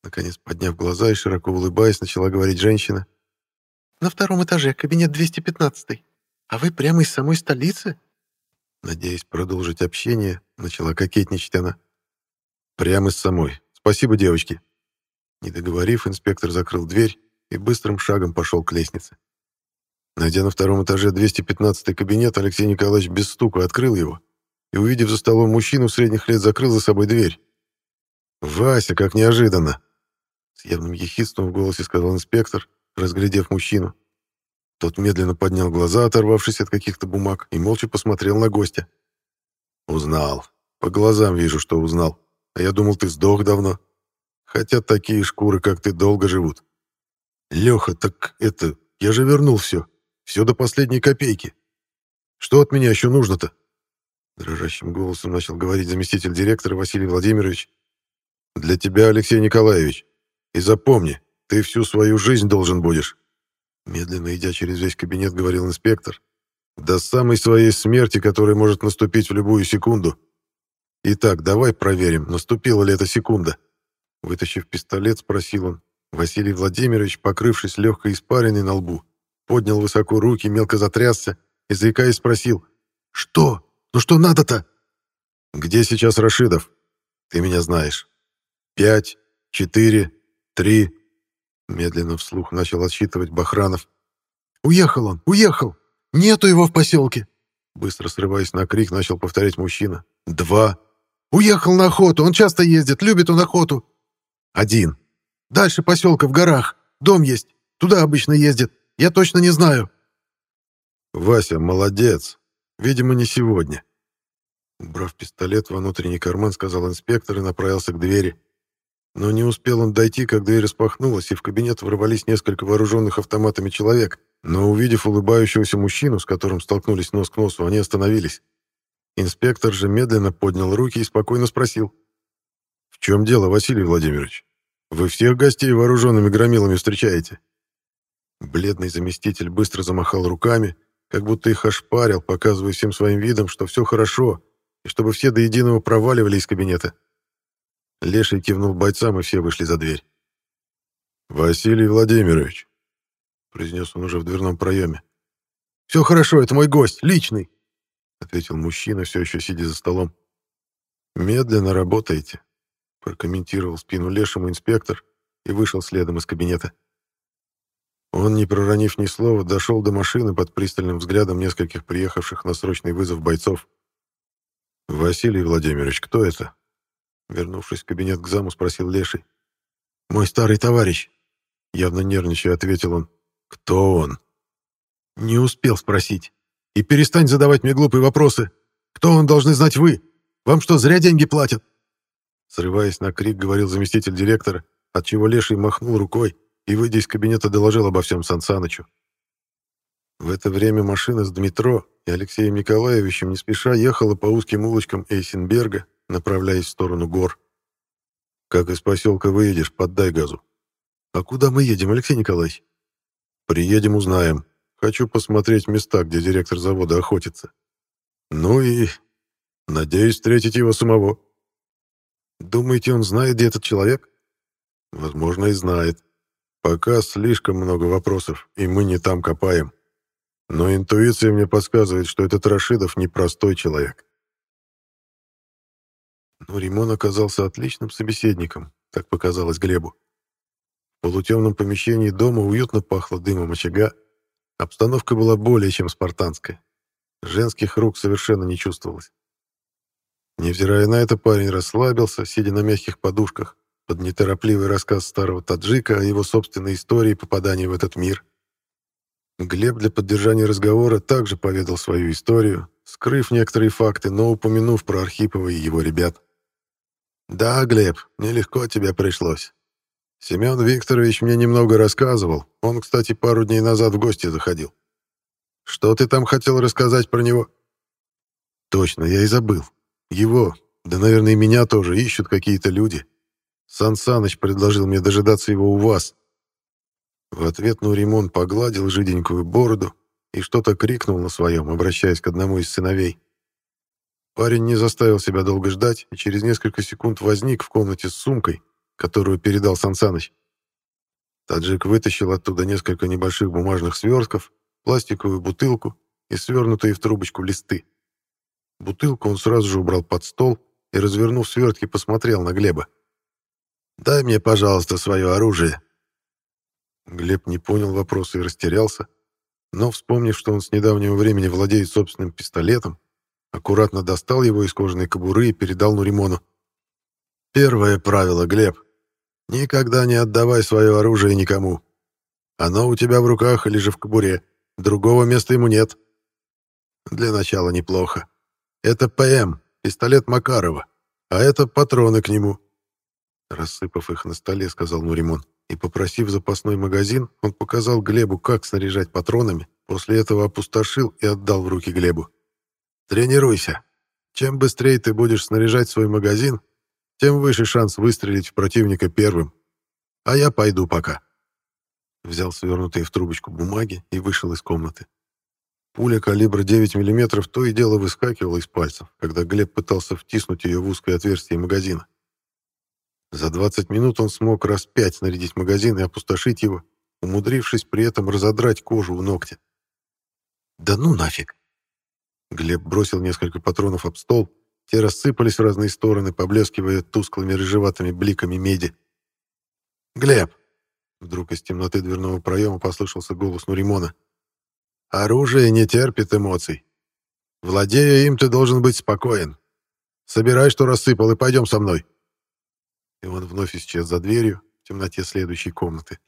Наконец, подняв глаза и широко улыбаясь, начала говорить женщина. «На втором этаже, кабинет 215. А вы прямо из самой столицы?» Надеясь продолжить общение, начала кокетничать она. Прямо с самой. Спасибо, девочки. Не договорив, инспектор закрыл дверь и быстрым шагом пошел к лестнице. Найдя на втором этаже 215 кабинет, Алексей Николаевич без стука открыл его и, увидев за столом мужчину средних лет, закрыл за собой дверь. «Вася, как неожиданно!» С явным ехидством в голосе сказал инспектор, разглядев мужчину. Тот медленно поднял глаза, оторвавшись от каких-то бумаг, и молча посмотрел на гостя. «Узнал. По глазам вижу, что узнал. А я думал, ты сдох давно. Хотя такие шкуры, как ты, долго живут. Леха, так это... Я же вернул все. Все до последней копейки. Что от меня еще нужно-то?» Дрожащим голосом начал говорить заместитель директора Василий Владимирович. «Для тебя, Алексей Николаевич. И запомни, ты всю свою жизнь должен будешь Медленно идя через весь кабинет, говорил инспектор. «До самой своей смерти, которая может наступить в любую секунду. Итак, давай проверим, наступила ли эта секунда». Вытащив пистолет, спросил он. Василий Владимирович, покрывшись легкой испариной на лбу, поднял высоко руки, мелко затрясся и, заикаясь, спросил. «Что? Ну что надо-то?» «Где сейчас Рашидов? Ты меня знаешь. Пять, четыре, три, Медленно вслух начал отсчитывать Бахранов. «Уехал он! Уехал! Нету его в поселке!» Быстро срываясь на крик, начал повторять мужчина. «Два! Уехал на охоту! Он часто ездит, любит он охоту!» «Один! Дальше поселка в горах! Дом есть! Туда обычно ездит! Я точно не знаю!» «Вася, молодец! Видимо, не сегодня!» Убрав пистолет во внутренний карман, сказал инспектор и направился к двери. Но не успел он дойти, как дверь распахнулась, и в кабинет ворвались несколько вооруженных автоматами человек. Но увидев улыбающегося мужчину, с которым столкнулись нос к носу, они остановились. Инспектор же медленно поднял руки и спокойно спросил. «В чем дело, Василий Владимирович? Вы всех гостей вооруженными громилами встречаете?» Бледный заместитель быстро замахал руками, как будто их ошпарил, показывая всем своим видом, что все хорошо, и чтобы все до единого проваливали из кабинета. Леший кивнул бойцам, и все вышли за дверь. «Василий Владимирович», — произнес он уже в дверном проеме. «Все хорошо, это мой гость, личный», — ответил мужчина, все еще сидя за столом. «Медленно работаете», — прокомментировал спину Лешему инспектор и вышел следом из кабинета. Он, не проронив ни слова, дошел до машины под пристальным взглядом нескольких приехавших на срочный вызов бойцов. «Василий Владимирович, кто это?» Вернувшись в кабинет к заму, спросил Леший. «Мой старый товарищ», — явно нервничая, ответил он. «Кто он?» «Не успел спросить. И перестань задавать мне глупые вопросы. Кто он, должны знать вы? Вам что, зря деньги платят?» Срываясь на крик, говорил заместитель директора, отчего Леший махнул рукой и, выйдя из кабинета, доложил обо всем Сан Санычу. В это время машина с Дмитро и Алексеем Николаевичем не спеша ехала по узким улочкам Эйсенберга, направляясь в сторону гор. «Как из поселка выедешь, поддай газу». «А куда мы едем, Алексей Николаевич?» «Приедем, узнаем. Хочу посмотреть места, где директор завода охотится. Ну и... надеюсь встретить его самого». «Думаете, он знает, где этот человек?» «Возможно, и знает. Пока слишком много вопросов, и мы не там копаем. Но интуиция мне подсказывает, что этот Рашидов непростой человек». Но Римон оказался отличным собеседником, так показалось Глебу. В полутемном помещении дома уютно пахло дымом очага, обстановка была более чем спартанская. Женских рук совершенно не чувствовалось. Невзирая на это, парень расслабился, сидя на мягких подушках, под неторопливый рассказ старого таджика о его собственной истории попадания в этот мир. Глеб для поддержания разговора также поведал свою историю, скрыв некоторые факты, но упомянув про Архипова и его ребят. «Да, Глеб, нелегко тебе пришлось. Семен Викторович мне немного рассказывал. Он, кстати, пару дней назад в гости заходил. Что ты там хотел рассказать про него?» «Точно, я и забыл. Его, да, наверное, и меня тоже, ищут какие-то люди. Сан Саныч предложил мне дожидаться его у вас». В ответ Нуримон погладил жиденькую бороду и что-то крикнул на своем, обращаясь к одному из сыновей. Парень не заставил себя долго ждать и через несколько секунд возник в комнате с сумкой, которую передал Сансаныч. Таджик вытащил оттуда несколько небольших бумажных свертков, пластиковую бутылку и свернутые в трубочку листы. Бутылку он сразу же убрал под стол и, развернув свертки, посмотрел на Глеба. «Дай мне, пожалуйста, свое оружие». Глеб не понял вопроса и растерялся, но, вспомнив, что он с недавнего времени владеет собственным пистолетом, Аккуратно достал его из кожаной кобуры и передал Нуримону. «Первое правило, Глеб. Никогда не отдавай свое оружие никому. Оно у тебя в руках или же в кобуре. Другого места ему нет. Для начала неплохо. Это ПМ, пистолет Макарова, а это патроны к нему». Рассыпав их на столе, сказал Нуримон. И, попросив запасной магазин, он показал Глебу, как снаряжать патронами, после этого опустошил и отдал в руки Глебу. Тренируйся. Чем быстрее ты будешь снаряжать свой магазин, тем выше шанс выстрелить в противника первым. А я пойду пока. Взял свернутые в трубочку бумаги и вышел из комнаты. Пуля калибра 9 мм то и дело выскакивала из пальцев, когда Глеб пытался втиснуть ее в узкое отверстие магазина. За 20 минут он смог раз пять снарядить магазин и опустошить его, умудрившись при этом разодрать кожу у ногтя. «Да ну нафиг!» Глеб бросил несколько патронов об стол, те рассыпались в разные стороны, поблескивая тусклыми рыжеватыми бликами меди. «Глеб!» Вдруг из темноты дверного проема послышался голос Нуримона. «Оружие не терпит эмоций. Владея им, ты должен быть спокоен. Собирай, что рассыпал, и пойдем со мной». И он вновь исчез за дверью в темноте следующей комнаты.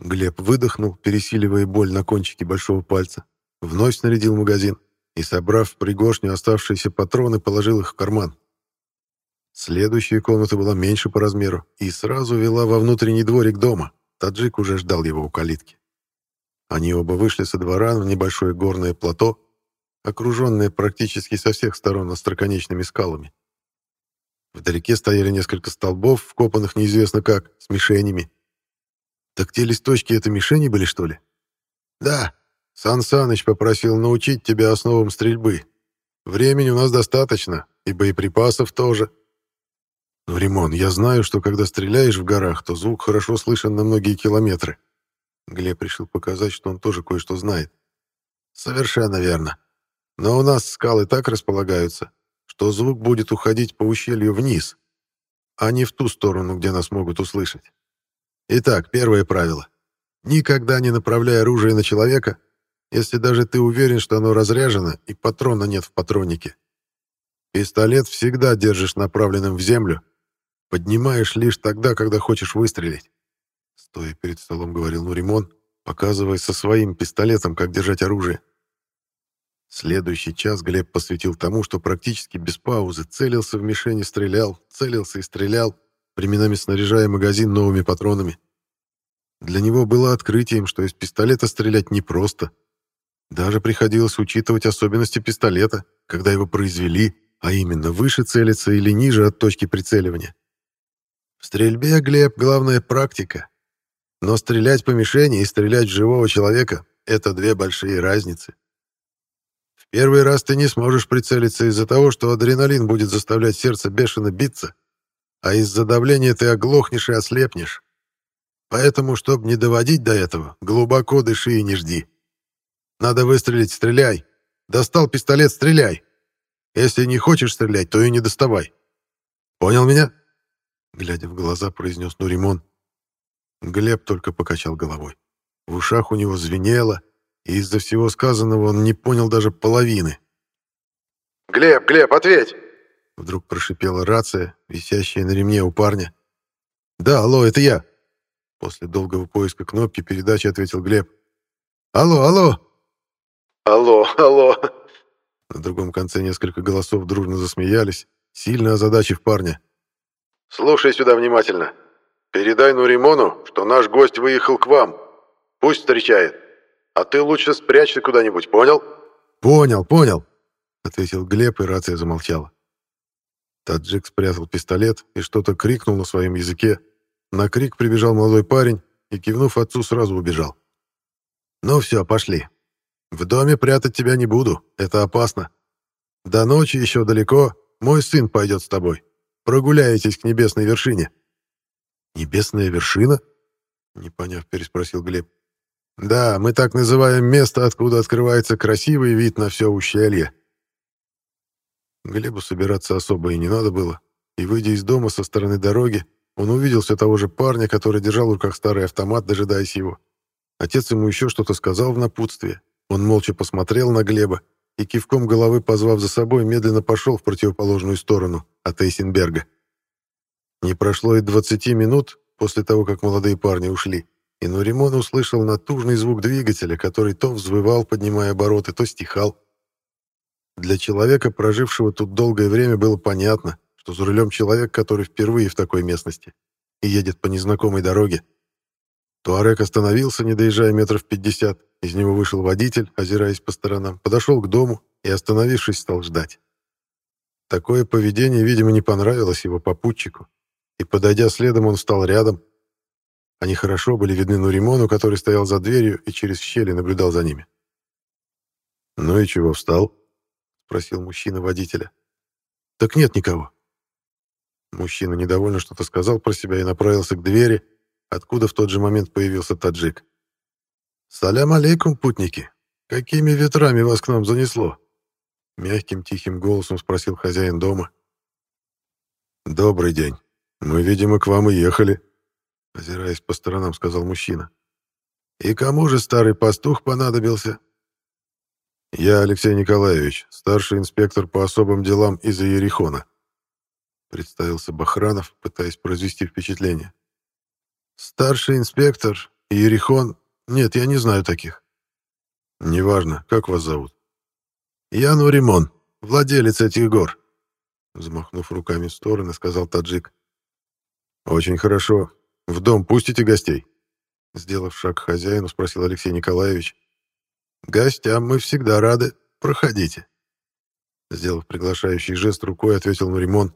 Глеб выдохнул, пересиливая боль на кончике большого пальца, вновь снарядил магазин и, собрав в пригоршню оставшиеся патроны, положил их в карман. Следующая комната была меньше по размеру и сразу вела во внутренний дворик дома. Таджик уже ждал его у калитки. Они оба вышли со двора на небольшое горное плато, окруженное практически со всех сторон остроконечными скалами. Вдалеке стояли несколько столбов, вкопанных неизвестно как, с мишенями. Так те листочки — это мишени были, что ли? Да, Сан Саныч попросил научить тебя основам стрельбы. Времени у нас достаточно, и боеприпасов тоже. Но, Римон, я знаю, что когда стреляешь в горах, то звук хорошо слышен на многие километры. Глеб решил показать, что он тоже кое-что знает. Совершенно верно. Но у нас скалы так располагаются, что звук будет уходить по ущелью вниз, а не в ту сторону, где нас могут услышать. Итак, первое правило. Никогда не направляй оружие на человека, если даже ты уверен, что оно разряжено и патрона нет в патроннике. Пистолет всегда держишь направленным в землю, поднимаешь лишь тогда, когда хочешь выстрелить. Стоя перед столом, говорил Нуримон, показывая со своим пистолетом, как держать оружие. Следующий час Глеб посвятил тому, что практически без паузы целился в мишени, стрелял, целился и стрелял, временами снаряжая магазин новыми патронами. Для него было открытием, что из пистолета стрелять непросто. Даже приходилось учитывать особенности пистолета, когда его произвели, а именно выше целиться или ниже от точки прицеливания. В стрельбе, Глеб, главная практика. Но стрелять по мишени и стрелять в живого человека — это две большие разницы. В первый раз ты не сможешь прицелиться из-за того, что адреналин будет заставлять сердце бешено биться, а из-за давления ты оглохнешь и ослепнешь. Поэтому, чтобы не доводить до этого, глубоко дыши и не жди. Надо выстрелить — стреляй. Достал пистолет — стреляй. Если не хочешь стрелять, то и не доставай. Понял меня?» Глядя в глаза, произнес Нуримон. Глеб только покачал головой. В ушах у него звенело, и из-за всего сказанного он не понял даже половины. «Глеб, Глеб, ответь!» Вдруг прошипела рация, висящая на ремне у парня. «Да, алло, это я!» После долгого поиска кнопки передачи ответил Глеб. «Алло, алло!» «Алло, алло!» На другом конце несколько голосов дружно засмеялись, сильно озадачив парня. «Слушай сюда внимательно. Передай Нуримону, что наш гость выехал к вам. Пусть встречает. А ты лучше спрячься куда-нибудь, понял?» «Понял, понял», — ответил Глеб, и рация замолчала. Таджик спрятал пистолет и что-то крикнул на своем языке. На крик прибежал молодой парень и, кивнув отцу, сразу убежал. «Ну все, пошли. В доме прятать тебя не буду, это опасно. До ночи еще далеко, мой сын пойдет с тобой. Прогуляетесь к небесной вершине». «Небесная вершина?» Не поняв, переспросил Глеб. «Да, мы так называем место, откуда открывается красивый вид на все ущелье». Глебу собираться особо и не надо было, и, выйдя из дома со стороны дороги, он увидел все того же парня, который держал в руках старый автомат, дожидаясь его. Отец ему еще что-то сказал в напутствие. Он молча посмотрел на Глеба и, кивком головы позвав за собой, медленно пошел в противоположную сторону от Эйсенберга. Не прошло и 20 минут после того, как молодые парни ушли, и Нуримон услышал натужный звук двигателя, который то взвывал, поднимая обороты, то стихал. Для человека, прожившего тут долгое время, было понятно, что за рулем человек, который впервые в такой местности и едет по незнакомой дороге. Туарек остановился, не доезжая метров пятьдесят. Из него вышел водитель, озираясь по сторонам, подошел к дому и, остановившись, стал ждать. Такое поведение, видимо, не понравилось его попутчику, и, подойдя следом, он встал рядом. Они хорошо были видны Нуримону, который стоял за дверью и через щели наблюдал за ними. «Ну и чего встал?» — спросил мужчина водителя. «Так нет никого». Мужчина недовольно что-то сказал про себя и направился к двери, откуда в тот же момент появился таджик. «Салям алейкум, путники! Какими ветрами вас к нам занесло?» Мягким тихим голосом спросил хозяин дома. «Добрый день. Мы, видимо, к вам и ехали», — озираясь по сторонам, сказал мужчина. «И кому же старый пастух понадобился?» «Я Алексей Николаевич, старший инспектор по особым делам из Иерихона», — представился Бахранов, пытаясь произвести впечатление. «Старший инспектор, Иерихон? Нет, я не знаю таких». «Неважно, как вас зовут?» «Я Нуримон, владелец этих гор», — взмахнув руками в стороны, сказал таджик. «Очень хорошо. В дом пустите гостей?» Сделав шаг к хозяину, спросил Алексей Николаевич. «Гостям мы всегда рады. Проходите». Сделав приглашающий жест рукой, ответил Нуримон.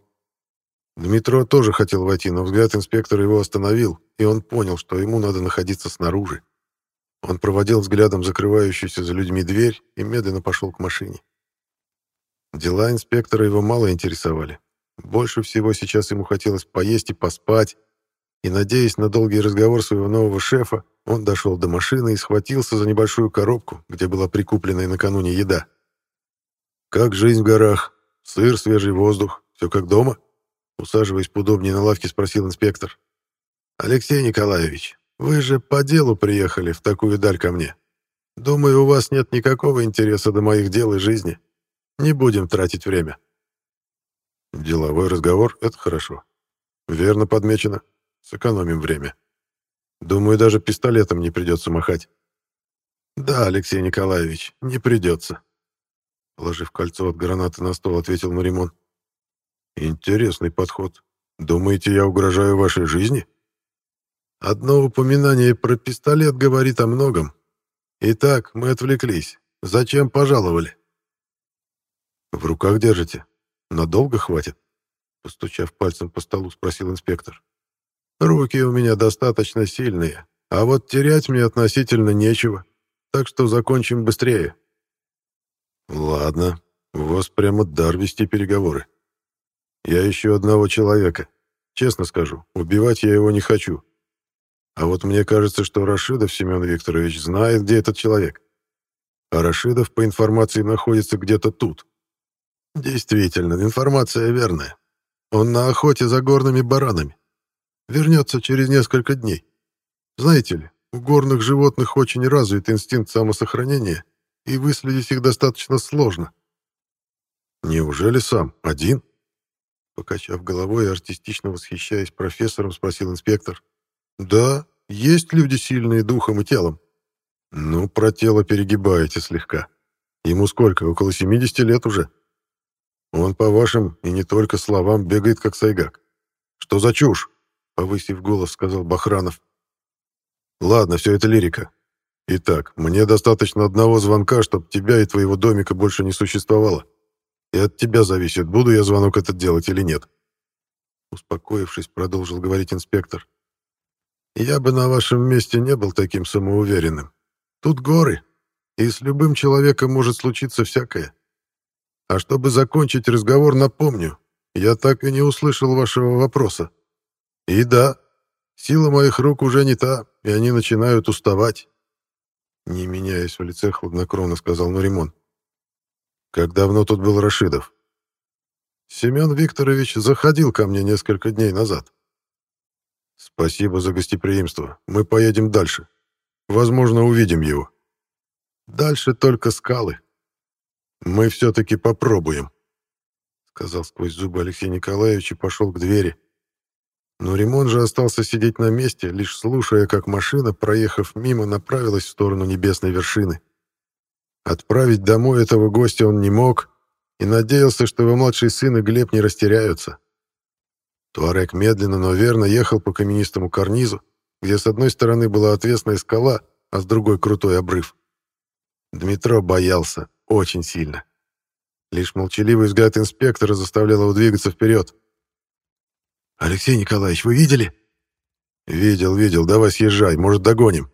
Дмитро тоже хотел войти, но взгляд инспектора его остановил, и он понял, что ему надо находиться снаружи. Он проводил взглядом закрывающуюся за людьми дверь и медленно пошел к машине. Дела инспектора его мало интересовали. Больше всего сейчас ему хотелось поесть и поспать, и, надеясь на долгий разговор своего нового шефа, он дошел до машины и схватился за небольшую коробку, где была прикупленная накануне еда. «Как жизнь в горах? Сыр, свежий воздух. Все как дома?» Усаживаясь поудобнее на лавке, спросил инспектор. «Алексей Николаевич, вы же по делу приехали в такую даль ко мне. Думаю, у вас нет никакого интереса до моих дел и жизни. Не будем тратить время». «Деловой разговор — это хорошо. Верно подмечено. Сэкономим время. Думаю, даже пистолетом не придется махать». «Да, Алексей Николаевич, не придется. Положив кольцо от гранаты на стол, ответил Маримон. Интересный подход. Думаете, я угрожаю вашей жизни? Одно упоминание про пистолет говорит о многом. Итак, мы отвлеклись. Зачем пожаловали? В руках держите. Надолго хватит? Постучав пальцем по столу, спросил инспектор. Руки у меня достаточно сильные, а вот терять мне относительно нечего, так что закончим быстрее. Ладно, у вас прямо дар вести переговоры. Я ищу одного человека. Честно скажу, убивать я его не хочу. А вот мне кажется, что Рашидов Семен Викторович знает, где этот человек. А Рашидов, по информации, находится где-то тут. Действительно, информация верная. Он на охоте за горными баранами. Вернется через несколько дней. Знаете ли, у горных животных очень развит инстинкт самосохранения, и выследить их достаточно сложно. Неужели сам? Один? Покачав головой и артистично восхищаясь профессором, спросил инспектор. Да, есть люди сильные духом и телом. Ну, про тело перегибаете слегка. Ему сколько, около 70 лет уже? Он, по вашим, и не только словам, бегает как сайгак. Что за чушь? Повысив голос, сказал Бахранов. Ладно, все это лирика. Итак, мне достаточно одного звонка, чтобы тебя и твоего домика больше не существовало. И от тебя зависит, буду я звонок этот делать или нет. Успокоившись, продолжил говорить инспектор. Я бы на вашем месте не был таким самоуверенным. Тут горы, и с любым человеком может случиться всякое. А чтобы закончить разговор, напомню, я так и не услышал вашего вопроса. И да, сила моих рук уже не та, и они начинают уставать. Не меняясь в лице, хладнокровно сказал Нуримон. Как давно тут был Рашидов? Семен Викторович заходил ко мне несколько дней назад. Спасибо за гостеприимство. Мы поедем дальше. Возможно, увидим его. Дальше только скалы. Мы все-таки попробуем, сказал сквозь зубы Алексей Николаевич и пошел к двери. Но Римон же остался сидеть на месте, лишь слушая, как машина, проехав мимо, направилась в сторону небесной вершины. Отправить домой этого гостя он не мог и надеялся, что его младший сын и Глеб не растеряются. Туарек медленно, но верно ехал по каменистому карнизу, где с одной стороны была отвесная скала, а с другой крутой обрыв. Дмитро боялся очень сильно. Лишь молчаливый взгляд инспектора заставлял его двигаться вперед. «Алексей Николаевич, вы видели?» «Видел, видел. Давай съезжай, может, догоним».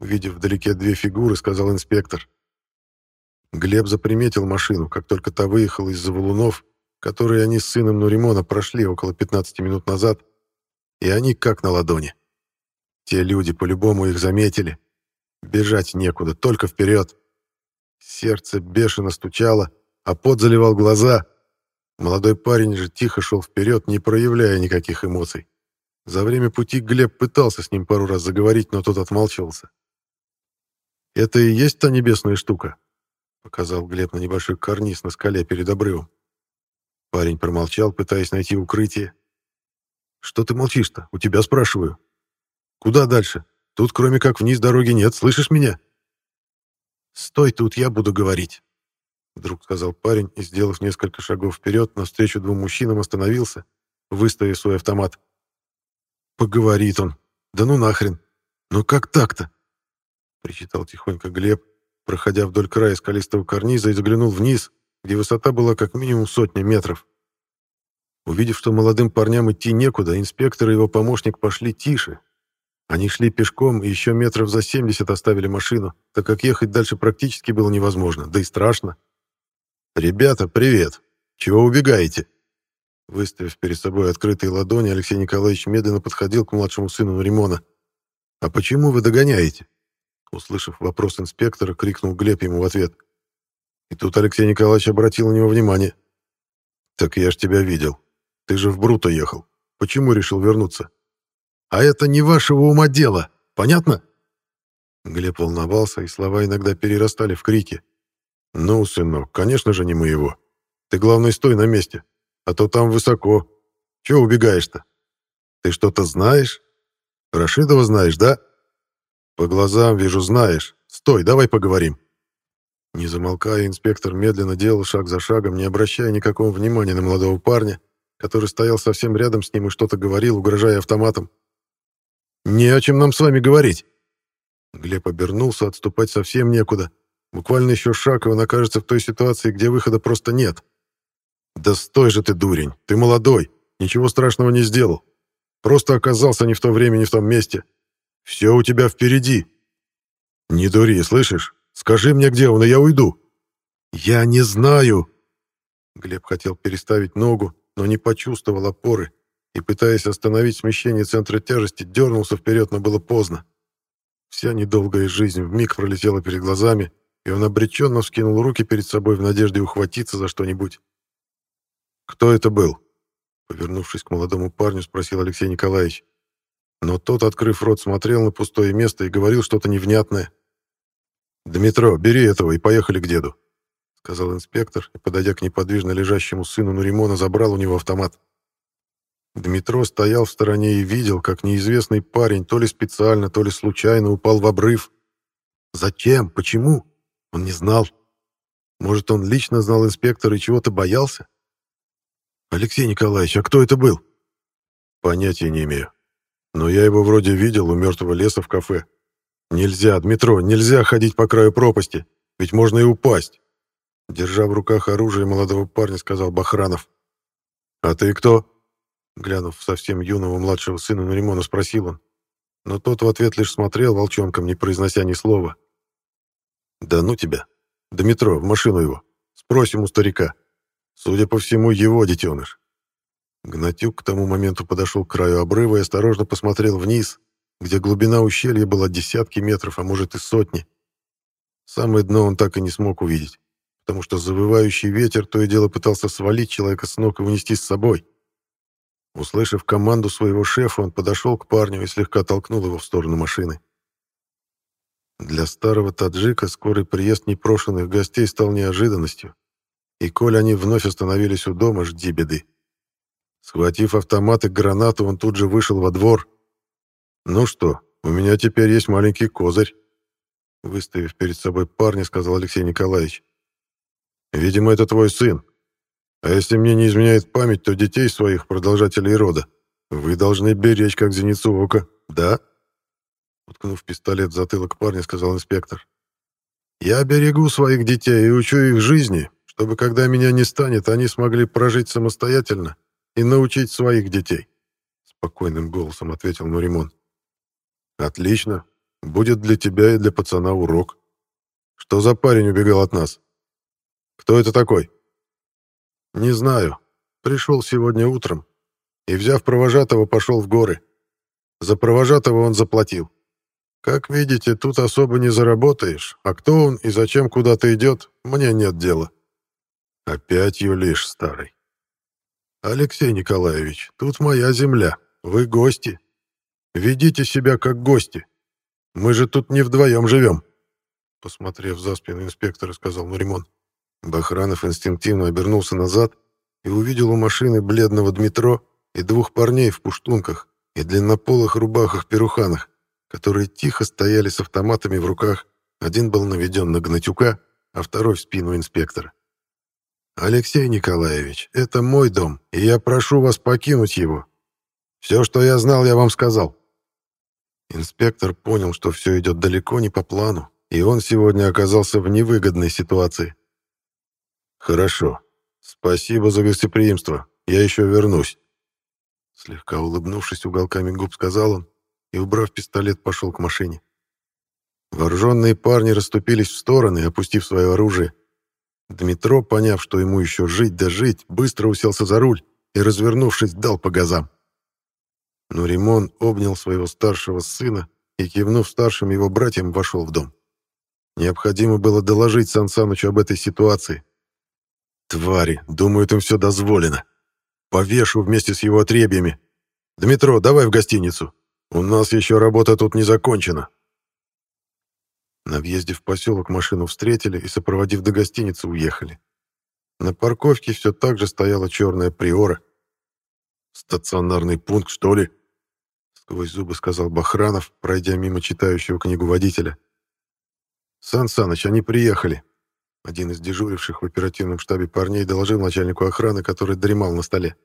Увидев вдалеке две фигуры, сказал инспектор. Глеб заприметил машину, как только та выехала из-за валунов, которые они с сыном Нуримона прошли около 15 минут назад, и они как на ладони. Те люди по-любому их заметили. Бежать некуда, только вперед. Сердце бешено стучало, а пот заливал глаза. Молодой парень же тихо шел вперед, не проявляя никаких эмоций. За время пути Глеб пытался с ним пару раз заговорить, но тот отмалчивался. «Это и есть та небесная штука?» — показал Глеб на небольшой карниз на скале перед обрывом. Парень промолчал, пытаясь найти укрытие. «Что ты молчишь-то? У тебя спрашиваю. Куда дальше? Тут кроме как вниз дороги нет, слышишь меня?» «Стой тут, я буду говорить», — вдруг сказал парень и, сделав несколько шагов вперед, навстречу двум мужчинам остановился, выставив свой автомат. «Поговорит он. Да ну нахрен. Ну как так-то?» — причитал тихонько Глеб, проходя вдоль края скалистого карниза и заглянул вниз, где высота была как минимум сотня метров. Увидев, что молодым парням идти некуда, инспектор и его помощник пошли тише. Они шли пешком и еще метров за 70 оставили машину, так как ехать дальше практически было невозможно, да и страшно. «Ребята, привет! Чего убегаете?» Выставив перед собой открытые ладони, Алексей Николаевич медленно подходил к младшему сыну Римона. «А почему вы догоняете?» Услышав вопрос инспектора, крикнул Глеб ему в ответ. И тут Алексей Николаевич обратил на него внимание. «Так я ж тебя видел. Ты же в Бруто ехал. Почему решил вернуться?» «А это не вашего ума дело. Понятно?» Глеб волновался, и слова иногда перерастали в крики. «Ну, сынок, конечно же не моего. Ты, главное, стой на месте, а то там высоко. Чего убегаешь-то? Ты что-то знаешь? Рашидова знаешь, да?» «По глазам вижу, знаешь. Стой, давай поговорим». Не замолкая, инспектор медленно делал шаг за шагом, не обращая никакого внимания на молодого парня, который стоял совсем рядом с ним и что-то говорил, угрожая автоматом. «Не о чем нам с вами говорить!» Глеб обернулся, отступать совсем некуда. Буквально еще шаг, и он окажется в той ситуации, где выхода просто нет. «Да стой же ты, дурень! Ты молодой! Ничего страшного не сделал! Просто оказался не в то время, не в том месте! Все у тебя впереди!» «Не дури, слышишь? Скажи мне, где он, и я уйду!» «Я не знаю!» Глеб хотел переставить ногу, но не почувствовал опоры и, пытаясь остановить смещение центра тяжести, дернулся вперед, но было поздно. Вся недолгая жизнь вмиг пролетела перед глазами, и он обреченно вскинул руки перед собой в надежде ухватиться за что-нибудь. «Кто это был?» Повернувшись к молодому парню, спросил Алексей Николаевич. Но тот, открыв рот, смотрел на пустое место и говорил что-то невнятное. «Дмитро, бери этого и поехали к деду», — сказал инспектор, и, подойдя к неподвижно лежащему сыну Нуримона, забрал у него автомат. Дмитро стоял в стороне и видел, как неизвестный парень то ли специально, то ли случайно упал в обрыв. Зачем? Почему? Он не знал. Может, он лично знал инспектора и чего-то боялся? Алексей Николаевич, а кто это был? Понятия не имею. Но я его вроде видел у мертвого леса в кафе. Нельзя, Дмитро, нельзя ходить по краю пропасти, ведь можно и упасть. Держа в руках оружие молодого парня, сказал Бахранов. «А ты кто?» Глянув совсем юного младшего сына Наримона, спросил он. Но тот в ответ лишь смотрел волчонком, не произнося ни слова. «Да ну тебя! Дмитро, в машину его! Спросим у старика. Судя по всему, его детеныш». Гнатюк к тому моменту подошел к краю обрыва и осторожно посмотрел вниз, где глубина ущелья была десятки метров, а может и сотни. Самое дно он так и не смог увидеть, потому что завывающий ветер то и дело пытался свалить человека с ног и унести с собой. Услышав команду своего шефа, он подошел к парню и слегка толкнул его в сторону машины. Для старого таджика скорый приезд непрошенных гостей стал неожиданностью, и коль они вновь остановились у дома, жди беды. Схватив автомат и гранату, он тут же вышел во двор. «Ну что, у меня теперь есть маленький козырь», выставив перед собой парня, сказал Алексей Николаевич. «Видимо, это твой сын. А если мне не изменяет память, то детей своих, продолжателей рода, вы должны беречь, как зеницу ока, да?» Уткнув пистолет в затылок парня, сказал инспектор. «Я берегу своих детей и учу их жизни, чтобы, когда меня не станет, они смогли прожить самостоятельно и научить своих детей», — спокойным голосом ответил Нуримон. «Отлично. Будет для тебя и для пацана урок. Что за парень убегал от нас? Кто это такой?» «Не знаю. Пришел сегодня утром и, взяв провожатого, пошел в горы. За провожатого он заплатил. Как видите, тут особо не заработаешь, а кто он и зачем куда-то идет, мне нет дела». «Опять юлишь, старый». «Алексей Николаевич, тут моя земля, вы гости. Ведите себя как гости. Мы же тут не вдвоем живем», посмотрев за спину инспектора, сказал Нуримон. Бахранов инстинктивно обернулся назад и увидел у машины бледного Дмитро и двух парней в пуштунках и длиннополых рубахах-перуханах, которые тихо стояли с автоматами в руках. Один был наведен на Гнатюка, а второй в спину инспектора. «Алексей Николаевич, это мой дом, и я прошу вас покинуть его. Все, что я знал, я вам сказал». Инспектор понял, что все идет далеко не по плану, и он сегодня оказался в невыгодной ситуации. «Хорошо. Спасибо за гостеприимство. Я еще вернусь». Слегка улыбнувшись уголками губ, сказал он и, убрав пистолет, пошел к машине. Вооруженные парни расступились в стороны, опустив свое оружие. Дмитро, поняв, что ему еще жить да жить, быстро уселся за руль и, развернувшись, дал по газам. Но Римон обнял своего старшего сына и, кивнув старшим его братьям, вошел в дом. Необходимо было доложить Сан Санычу об этой ситуации. Твари, думают, им все дозволено. Повешу вместе с его отребьями. Дмитро, давай в гостиницу. У нас еще работа тут не закончена. На въезде в поселок машину встретили и, сопроводив до гостиницы, уехали. На парковке все так же стояла черная приора. «Стационарный пункт, что ли?» Сквозь зубы сказал Бахранов, пройдя мимо читающего книгу водителя. «Сан Саныч, они приехали. Один из дежуривших в оперативном штабе парней доложил начальнику охраны, который дремал на столе.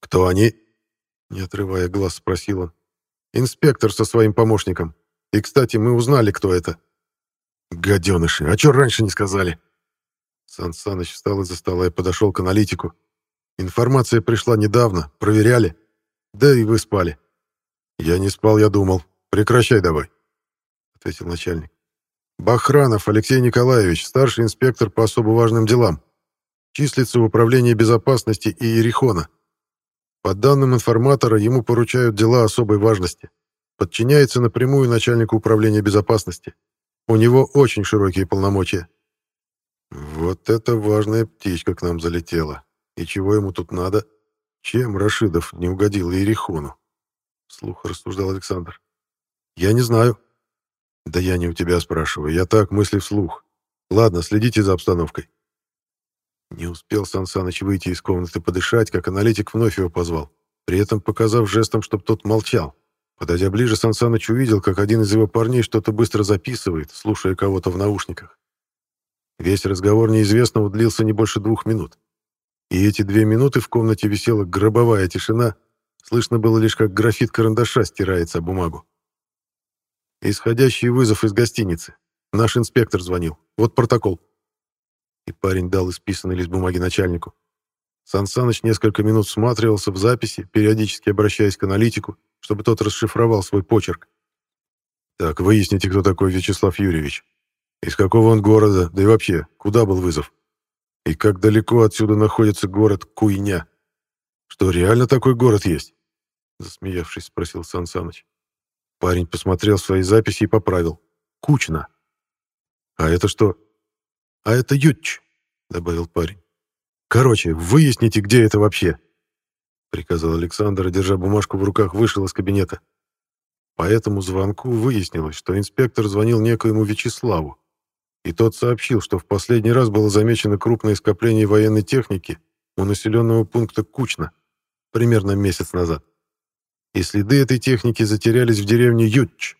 «Кто они?» Не отрывая глаз, спросил он. «Инспектор со своим помощником. И, кстати, мы узнали, кто это». «Гаденыши, а чё раньше не сказали?» Сан Саныч встал из-за стола и подошел к аналитику. «Информация пришла недавно, проверяли. Да и вы спали». «Я не спал, я думал. Прекращай давай», — ответил начальник. «Бахранов Алексей Николаевич, старший инспектор по особо важным делам. Числится в управлении безопасности Иерихона. По данным информатора, ему поручают дела особой важности. Подчиняется напрямую начальнику управления безопасности. У него очень широкие полномочия. Вот это важная птичка к нам залетела. И чего ему тут надо? Чем Рашидов не угодил Иерихону? Слух рассуждал Александр. Я не знаю. Да я не у тебя спрашиваю. Я так мысли вслух. Ладно, следите за обстановкой. Не успел Сан выйти из комнаты подышать, как аналитик вновь его позвал, при этом показав жестом, чтобы тот молчал. Подойдя ближе, Сан увидел, как один из его парней что-то быстро записывает, слушая кого-то в наушниках. Весь разговор неизвестного длился не больше двух минут. И эти две минуты в комнате висела гробовая тишина, слышно было лишь, как графит карандаша стирается о бумагу. «Исходящий вызов из гостиницы. Наш инспектор звонил. Вот протокол» и парень дал исписанный лист бумаги начальнику. Сан Саныч несколько минут всматривался в записи, периодически обращаясь к аналитику, чтобы тот расшифровал свой почерк. «Так, выясните, кто такой Вячеслав Юрьевич. Из какого он города, да и вообще, куда был вызов? И как далеко отсюда находится город Куйня? Что, реально такой город есть?» Засмеявшись, спросил Сан Саныч. Парень посмотрел свои записи и поправил. «Кучно». «А это что, «А это Ютч», — добавил парень. «Короче, выясните, где это вообще», — приказал Александр, держа бумажку в руках, вышел из кабинета. По этому звонку выяснилось, что инспектор звонил некоему Вячеславу, и тот сообщил, что в последний раз было замечено крупное скопление военной техники у населенного пункта Кучно примерно месяц назад. И следы этой техники затерялись в деревне Ютч.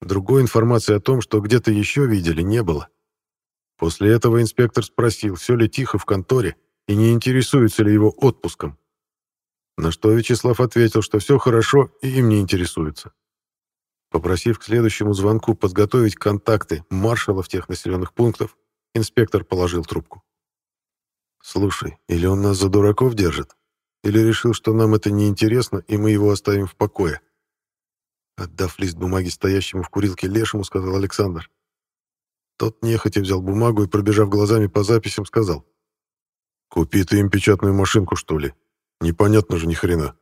Другой информации о том, что где-то еще видели, не было. После этого инспектор спросил, все ли тихо в конторе и не интересуется ли его отпуском. На что Вячеслав ответил, что все хорошо и им не интересуется. Попросив к следующему звонку подготовить контакты маршалов тех населенных пунктов, инспектор положил трубку. «Слушай, или он нас за дураков держит, или решил, что нам это неинтересно, и мы его оставим в покое?» Отдав лист бумаги стоящему в курилке лешему, сказал Александр. Тот нехотя взял бумагу и, пробежав глазами по записям, сказал. «Купи ты им печатную машинку, что ли? Непонятно же ни хрена».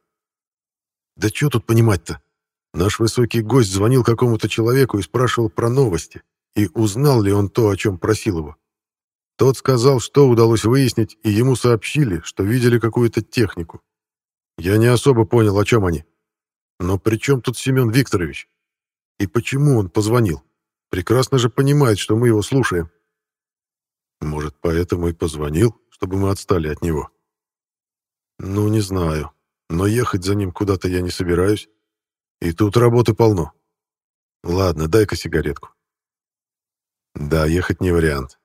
«Да что тут понимать-то? Наш высокий гость звонил какому-то человеку и спрашивал про новости, и узнал ли он то, о чем просил его. Тот сказал, что удалось выяснить, и ему сообщили, что видели какую-то технику. Я не особо понял, о чем они. Но при чем тут Семен Викторович? И почему он позвонил?» Прекрасно же понимает, что мы его слушаем. Может, поэтому и позвонил, чтобы мы отстали от него. Ну, не знаю. Но ехать за ним куда-то я не собираюсь. И тут работы полно. Ладно, дай-ка сигаретку. Да, ехать не вариант.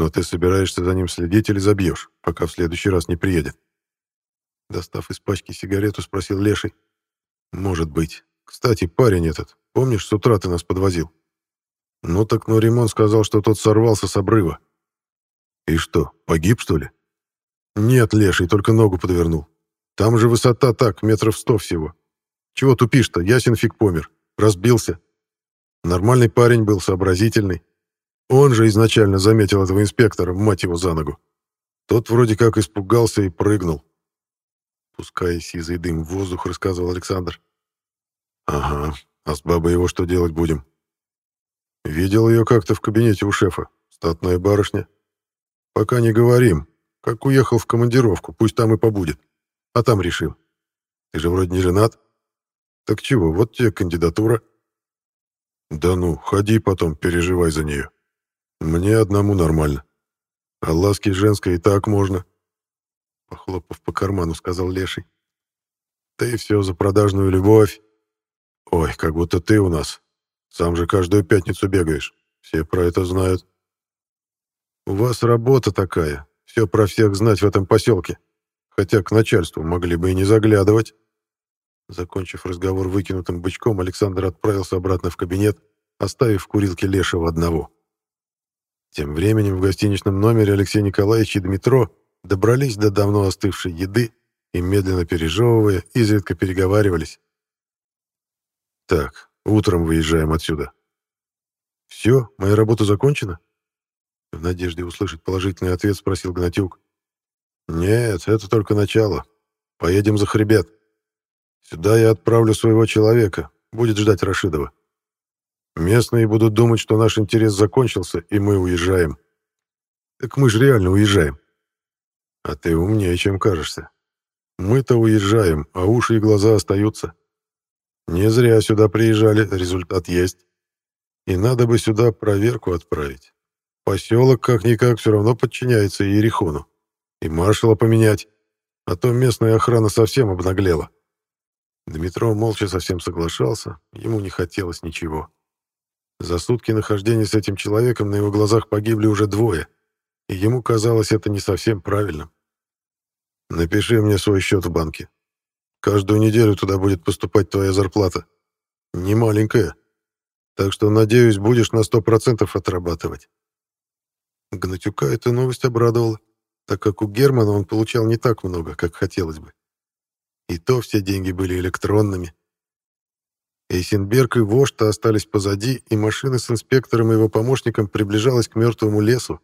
Но ты собираешься за ним следить или забьешь, пока в следующий раз не приедет? Достав из пачки сигарету, спросил Леший. Может быть. Кстати, парень этот, помнишь, с утра ты нас подвозил? Ну так Нуримон сказал, что тот сорвался с обрыва. И что, погиб, что ли? Нет, леший, только ногу подвернул. Там же высота так, метров сто всего. Чего тупишь-то? Ясен фиг помер. Разбился. Нормальный парень был, сообразительный. Он же изначально заметил этого инспектора, мать его, за ногу. Тот вроде как испугался и прыгнул. Пуская сизый дым в воздух, рассказывал Александр. «Ага, а с бабой его что делать будем?» Видел ее как-то в кабинете у шефа. Статная барышня. Пока не говорим. Как уехал в командировку, пусть там и побудет. А там решим. Ты же вроде не женат. Так чего, вот тебе кандидатура. Да ну, ходи потом, переживай за нее. Мне одному нормально. А ласки женской и так можно. Похлопав по карману, сказал Леший. Ты все за продажную любовь. Ой, как будто ты у нас сам же каждую пятницу бегаешь. Все про это знают. У вас работа такая, все про всех знать в этом поселке. Хотя к начальству могли бы и не заглядывать. Закончив разговор выкинутым бычком, Александр отправился обратно в кабинет, оставив в курилке Лешего одного. Тем временем в гостиничном номере Алексей Николаевич и Дмитро добрались до давно остывшей еды и, медленно пережевывая, изредка переговаривались. «Так, утром выезжаем отсюда». «Все, моя работа закончена?» В надежде услышать положительный ответ спросил Гнатюк. «Нет, это только начало. Поедем за хребет. Сюда я отправлю своего человека, будет ждать Рашидова. Местные будут думать, что наш интерес закончился, и мы уезжаем. Так мы же реально уезжаем. А ты умнее, чем кажешься. Мы-то уезжаем, а уши и глаза остаются. Не зря сюда приезжали, результат есть. И надо бы сюда проверку отправить. Поселок как-никак все равно подчиняется Иерихону. И маршала поменять, а то местная охрана совсем обнаглела. Дмитро молча совсем соглашался, ему не хотелось ничего. За сутки нахождения с этим человеком на его глазах погибли уже двое, и ему казалось это не совсем правильным. «Напиши мне свой счет в банке. Каждую неделю туда будет поступать твоя зарплата. Не маленькая. Так что, надеюсь, будешь на сто процентов отрабатывать». Гнатюка эта новость обрадовала, так как у Германа он получал не так много, как хотелось бы. И то все деньги были электронными. Эйсенберг и Вошта остались позади, и машина с инспектором и его помощником приближалась к мертвому лесу,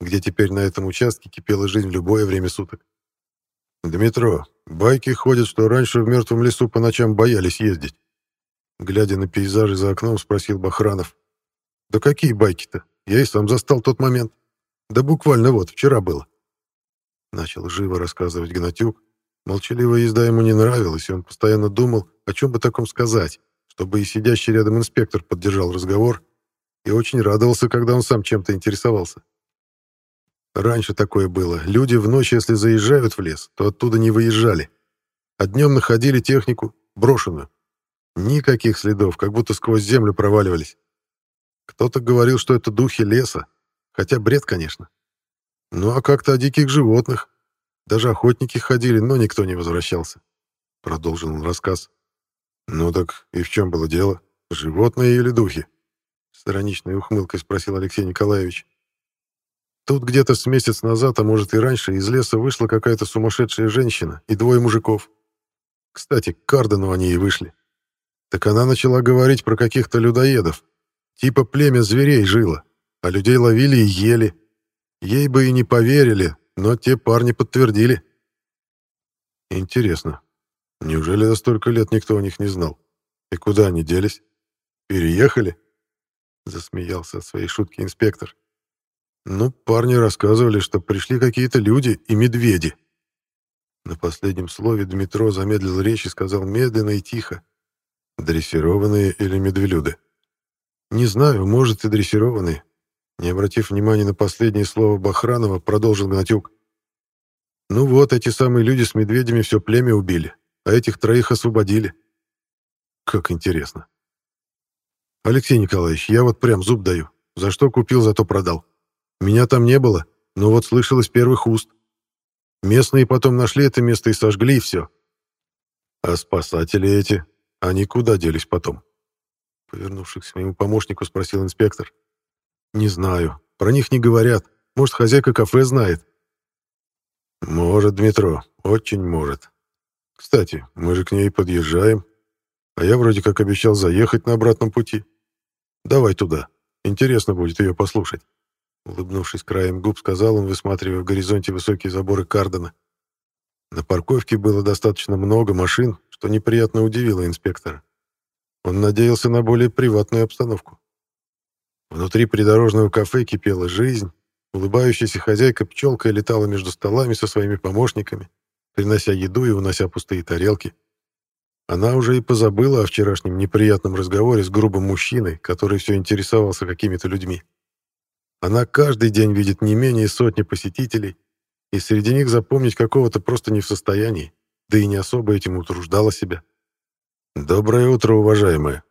где теперь на этом участке кипела жизнь в любое время суток. «Дмитро, байки ходят, что раньше в мертвом лесу по ночам боялись ездить». Глядя на пейзажи за окном, спросил Бахранов. «Да какие байки-то? Я и сам застал тот момент. Да буквально вот, вчера было». Начал живо рассказывать Гнатюк, Молчаливая езда ему не нравилась, и он постоянно думал, о чем бы таком сказать, чтобы и сидящий рядом инспектор поддержал разговор, и очень радовался, когда он сам чем-то интересовался. Раньше такое было. Люди в ночь, если заезжают в лес, то оттуда не выезжали. А днем находили технику, брошенную. Никаких следов, как будто сквозь землю проваливались. Кто-то говорил, что это духи леса, хотя бред, конечно. Ну а как-то о диких животных, даже охотники ходили, но никто не возвращался. Продолжил он рассказ. «Ну так и в чем было дело? Животные или духи?» С ироничной ухмылкой спросил Алексей Николаевич. Тут где-то с месяц назад, а может и раньше, из леса вышла какая-то сумасшедшая женщина и двое мужиков. Кстати, к Кардену они и вышли. Так она начала говорить про каких-то людоедов. Типа племя зверей жило, а людей ловили и ели. Ей бы и не поверили, но те парни подтвердили. Интересно, неужели за столько лет никто о них не знал? И куда они делись? Переехали? Засмеялся от своей шутки инспектор. Ну, парни рассказывали, что пришли какие-то люди и медведи. На последнем слове Дмитро замедлил речь и сказал медленно и тихо. Дрессированные или медвелюды? Не знаю, может и дрессированные. Не обратив внимания на последнее слово Бахранова, продолжил Гнатюк. «Ну вот, эти самые люди с медведями все племя убили, а этих троих освободили. Как интересно. Алексей Николаевич, я вот прям зуб даю. За что купил, зато продал. Меня там не было, но вот слышал из первых уст. Местные потом нашли это место и сожгли, и все. А спасатели эти, они куда делись потом?» Повернувшись к своему помощнику, спросил инспектор. «Не знаю. Про них не говорят. Может, хозяйка кафе знает». «Может, Дмитро. Очень может. Кстати, мы же к ней подъезжаем. А я вроде как обещал заехать на обратном пути. Давай туда. Интересно будет ее послушать». Улыбнувшись краем губ, сказал он, высматривая в горизонте высокие заборы Кардена. На парковке было достаточно много машин, что неприятно удивило инспектора. Он надеялся на более приватную обстановку. Внутри придорожного кафе кипела жизнь. Улыбающаяся хозяйка-пчелка летала между столами со своими помощниками, принося еду и унося пустые тарелки. Она уже и позабыла о вчерашнем неприятном разговоре с грубым мужчиной, который все интересовался какими-то людьми. Она каждый день видит не менее сотни посетителей, и среди них запомнить какого-то просто не в состоянии, да и не особо этим утруждала себя. «Доброе утро, уважаемая.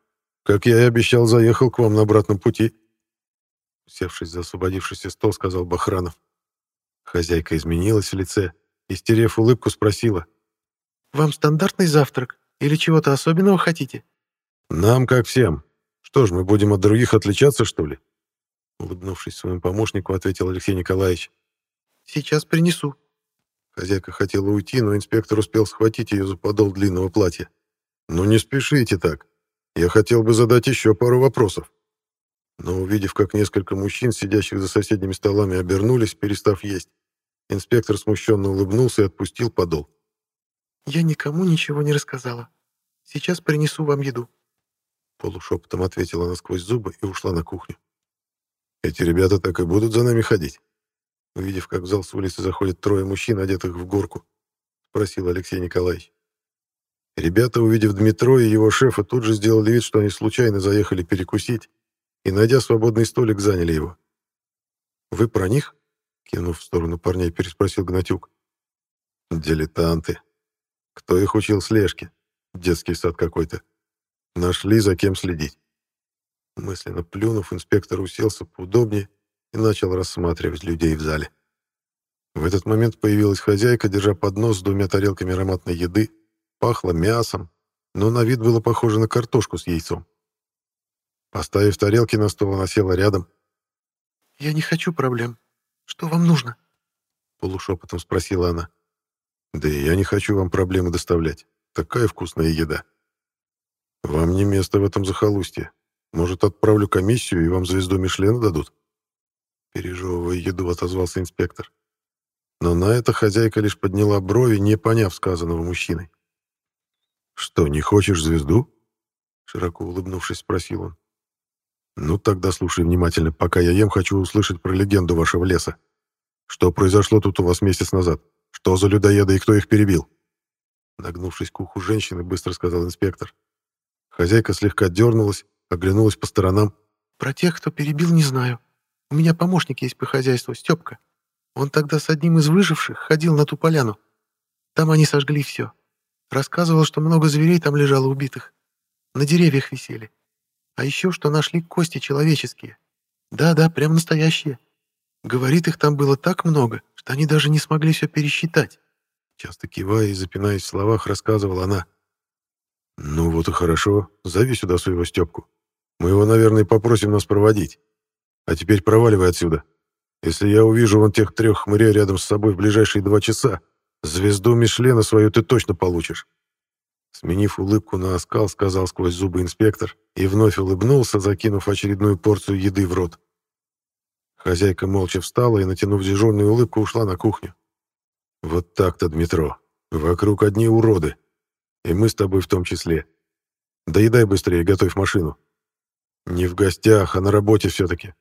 Как я и обещал, заехал к вам на обратном пути», Севшись за освободившийся стол, сказал Бахранов. Хозяйка изменилась в лице и, стерев улыбку, спросила. «Вам стандартный завтрак или чего-то особенного хотите?» «Нам, как всем. Что ж, мы будем от других отличаться, что ли?» Улыбнувшись своему помощнику, ответил Алексей Николаевич. «Сейчас принесу». Хозяйка хотела уйти, но инспектор успел схватить ее за подол длинного платья. «Ну не спешите так. Я хотел бы задать еще пару вопросов». Но увидев, как несколько мужчин, сидящих за соседними столами, обернулись, перестав есть, инспектор смущенно улыбнулся и отпустил подол. «Я никому ничего не рассказала. Сейчас принесу вам еду». Полушепотом ответила она сквозь зубы и ушла на кухню. «Эти ребята так и будут за нами ходить?» Увидев, как в зал с улицы заходят трое мужчин, одетых в горку, спросил Алексей Николаевич. Ребята, увидев Дмитро и его шефа, тут же сделали вид, что они случайно заехали перекусить, и, найдя свободный столик, заняли его. «Вы про них?» — кинув в сторону парней, переспросил Гнатюк. «Дилетанты. Кто их учил слежке? Детский сад какой-то. Нашли, за кем следить». Мысленно плюнув, инспектор уселся поудобнее и начал рассматривать людей в зале. В этот момент появилась хозяйка, держа поднос с двумя тарелками ароматной еды, пахло мясом, но на вид было похоже на картошку с яйцом. Поставив тарелки на стол, она села рядом. «Я не хочу проблем. Что вам нужно?» Полушепотом спросила она. «Да я не хочу вам проблемы доставлять. Такая вкусная еда. Вам не место в этом захолустье. Может, отправлю комиссию, и вам звезду Мишлена дадут?» Пережевывая еду, отозвался инспектор. Но на это хозяйка лишь подняла брови, не поняв сказанного мужчиной. «Что, не хочешь звезду?» Широко улыбнувшись, спросил он. «Ну, тогда слушай внимательно. Пока я ем, хочу услышать про легенду вашего леса. Что произошло тут у вас месяц назад? Что за людоеды и кто их перебил?» Нагнувшись к уху женщины, быстро сказал инспектор. Хозяйка слегка дернулась, оглянулась по сторонам. «Про тех, кто перебил, не знаю. У меня помощник есть по хозяйству, Степка. Он тогда с одним из выживших ходил на ту поляну. Там они сожгли все. Рассказывал, что много зверей там лежало убитых. На деревьях висели. А еще, что нашли кости человеческие. Да-да, прям настоящие. Говорит, их там было так много, что они даже не смогли все пересчитать. Часто кивая и запинаясь в словах, рассказывала она. «Ну вот и хорошо. Зови сюда своего Степку. Мы его, наверное, попросим нас проводить. А теперь проваливай отсюда. Если я увижу вон тех трех хмырей рядом с собой в ближайшие два часа, звезду Мишлена свою ты точно получишь. Сменив улыбку на оскал, сказал сквозь зубы инспектор и вновь улыбнулся, закинув очередную порцию еды в рот. Хозяйка молча встала и, натянув дежурную улыбку, ушла на кухню. «Вот так-то, Дмитро. Вокруг одни уроды. И мы с тобой в том числе. Доедай быстрее, готовь машину. Не в гостях, а на работе все-таки».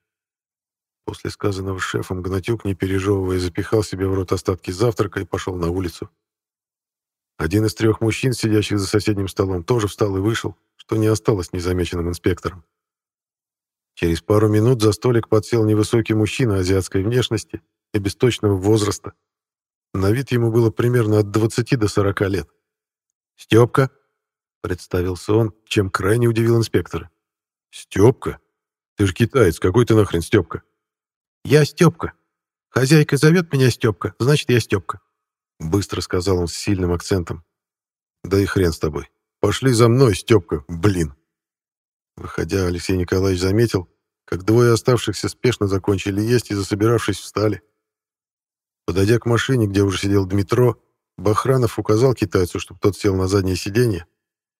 После сказанного шефом Гнатюк, не пережевывая, запихал себе в рот остатки завтрака и пошел на улицу. Один из трех мужчин, сидящих за соседним столом, тоже встал и вышел, что не осталось незамеченным инспектором. Через пару минут за столик подсел невысокий мужчина азиатской внешности и бесточного возраста. На вид ему было примерно от 20 до 40 лет. «Степка», — представился он, чем крайне удивил инспектора. «Степка? Ты же китаец, какой ты нахрен Степка?» «Я Степка. Хозяйка зовет меня Степка, значит, я Степка». — быстро сказал он с сильным акцентом. «Да и хрен с тобой. Пошли за мной, Степка, блин!» Выходя, Алексей Николаевич заметил, как двое оставшихся спешно закончили есть и, засобиравшись, встали. Подойдя к машине, где уже сидел Дмитро, Бахранов указал китайцу, чтобы тот сел на заднее сиденье,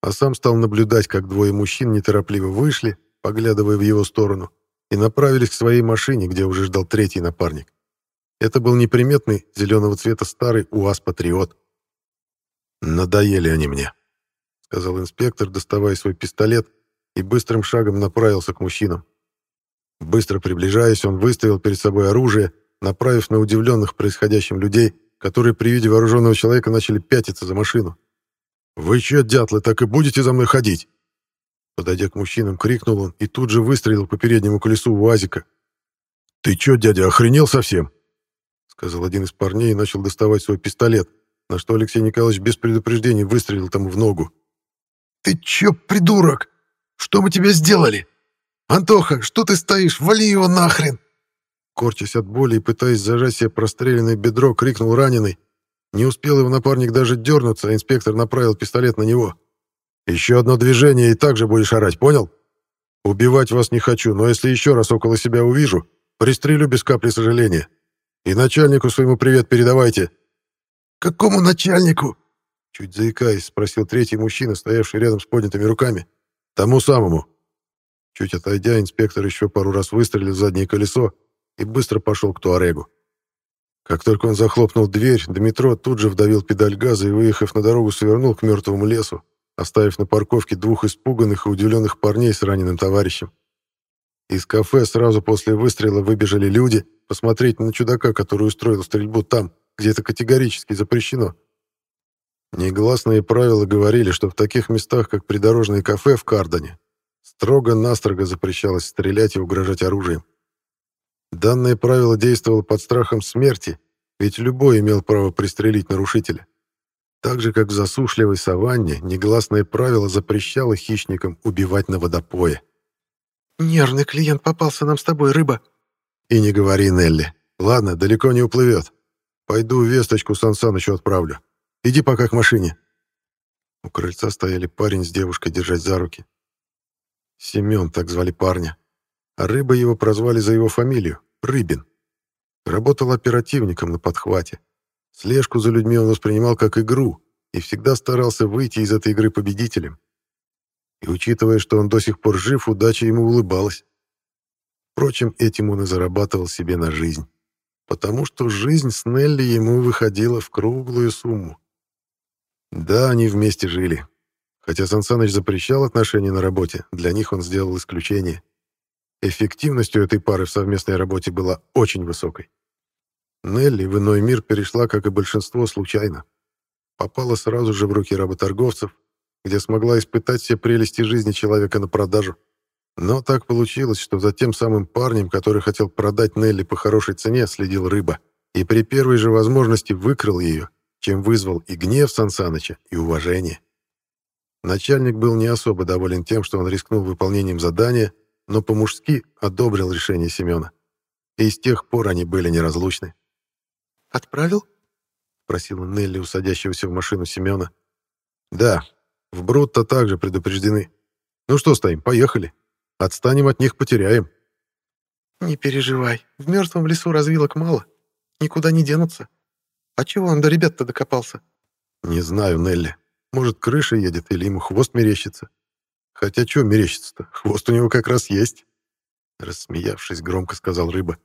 а сам стал наблюдать, как двое мужчин неторопливо вышли, поглядывая в его сторону, и направились к своей машине, где уже ждал третий напарник. Это был неприметный, зеленого цвета старый УАЗ-патриот. «Надоели они мне», — сказал инспектор, доставая свой пистолет, и быстрым шагом направился к мужчинам. Быстро приближаясь, он выставил перед собой оружие, направив на удивленных происходящим людей, которые при виде вооруженного человека начали пятиться за машину. «Вы че, дятлы, так и будете за мной ходить?» Подойдя к мужчинам, крикнул он и тут же выстрелил по переднему колесу УАЗика. «Ты че, дядя, охренел совсем? Сказал один из парней и начал доставать свой пистолет, на что Алексей Николаевич без предупреждения выстрелил тому в ногу. «Ты чё, придурок? Что мы тебе сделали?» «Антоха, что ты стоишь? Вали его нахрен!» Корчась от боли и пытаясь зажать себе простреленное бедро, крикнул раненый. Не успел его напарник даже дернуться, а инспектор направил пистолет на него. «Еще одно движение, и так же будешь орать, понял? Убивать вас не хочу, но если еще раз около себя увижу, пристрелю без капли сожаления. И начальнику своему привет передавайте». «Какому начальнику?» Чуть заикаясь, спросил третий мужчина, стоявший рядом с поднятыми руками. «Тому самому». Чуть отойдя, инспектор еще пару раз выстрелил в заднее колесо и быстро пошел к Туарегу. Как только он захлопнул дверь, Дмитро тут же вдавил педаль газа и, выехав на дорогу, свернул к мертвому лесу, оставив на парковке двух испуганных и удивленных парней с раненым товарищем. Из кафе сразу после выстрела выбежали люди посмотреть на чудака, который устроил стрельбу там, где это категорически запрещено. Негласные правила говорили, что в таких местах, как придорожные кафе в Кардане, строго-настрого запрещалось стрелять и угрожать оружием. Данное правило действовало под страхом смерти, ведь любой имел право пристрелить нарушителя. Так же, как в засушливой саванне, негласное правило запрещало хищникам убивать на водопое. «Нервный клиент попался нам с тобой, рыба». «И не говори, Нелли. Ладно, далеко не уплывет. Пойду весточку Сан Санычу отправлю. Иди пока к машине». У крыльца стояли парень с девушкой держать за руки. Семен, так звали парня. А рыба его прозвали за его фамилию — Рыбин. Работал оперативником на подхвате. Слежку за людьми он воспринимал как игру и всегда старался выйти из этой игры победителем. И учитывая, что он до сих пор жив, удача ему улыбалась. Впрочем, этим он и зарабатывал себе на жизнь. Потому что жизнь с Нелли ему выходила в круглую сумму. Да, они вместе жили. Хотя Сансаныч запрещал отношения на работе, для них он сделал исключение. Эффективность у этой пары в совместной работе была очень высокой. Нелли в иной мир перешла, как и большинство, случайно. Попала сразу же в руки работорговцев, где смогла испытать все прелести жизни человека на продажу. Но так получилось, что за тем самым парнем, который хотел продать Нелли по хорошей цене, следил рыба, и при первой же возможности выкрал ее, чем вызвал и гнев Сансаныча, и уважение. Начальник был не особо доволен тем, что он рискнул выполнением задания, но по-мужски одобрил решение Семена. И с тех пор они были неразлучны. «Отправил?» — спросила Нелли у садящегося в машину Семена. «Да, в Брутто также предупреждены. Ну что стоим, поехали. Отстанем от них, потеряем». «Не переживай, в мертвом лесу развилок мало. Никуда не денутся. А чего он до ребят-то докопался?» «Не знаю, Нелли. Может, крыша едет или ему хвост мерещится. Хотя что мерещится-то? Хвост у него как раз есть. Рассмеявшись, громко сказал рыба.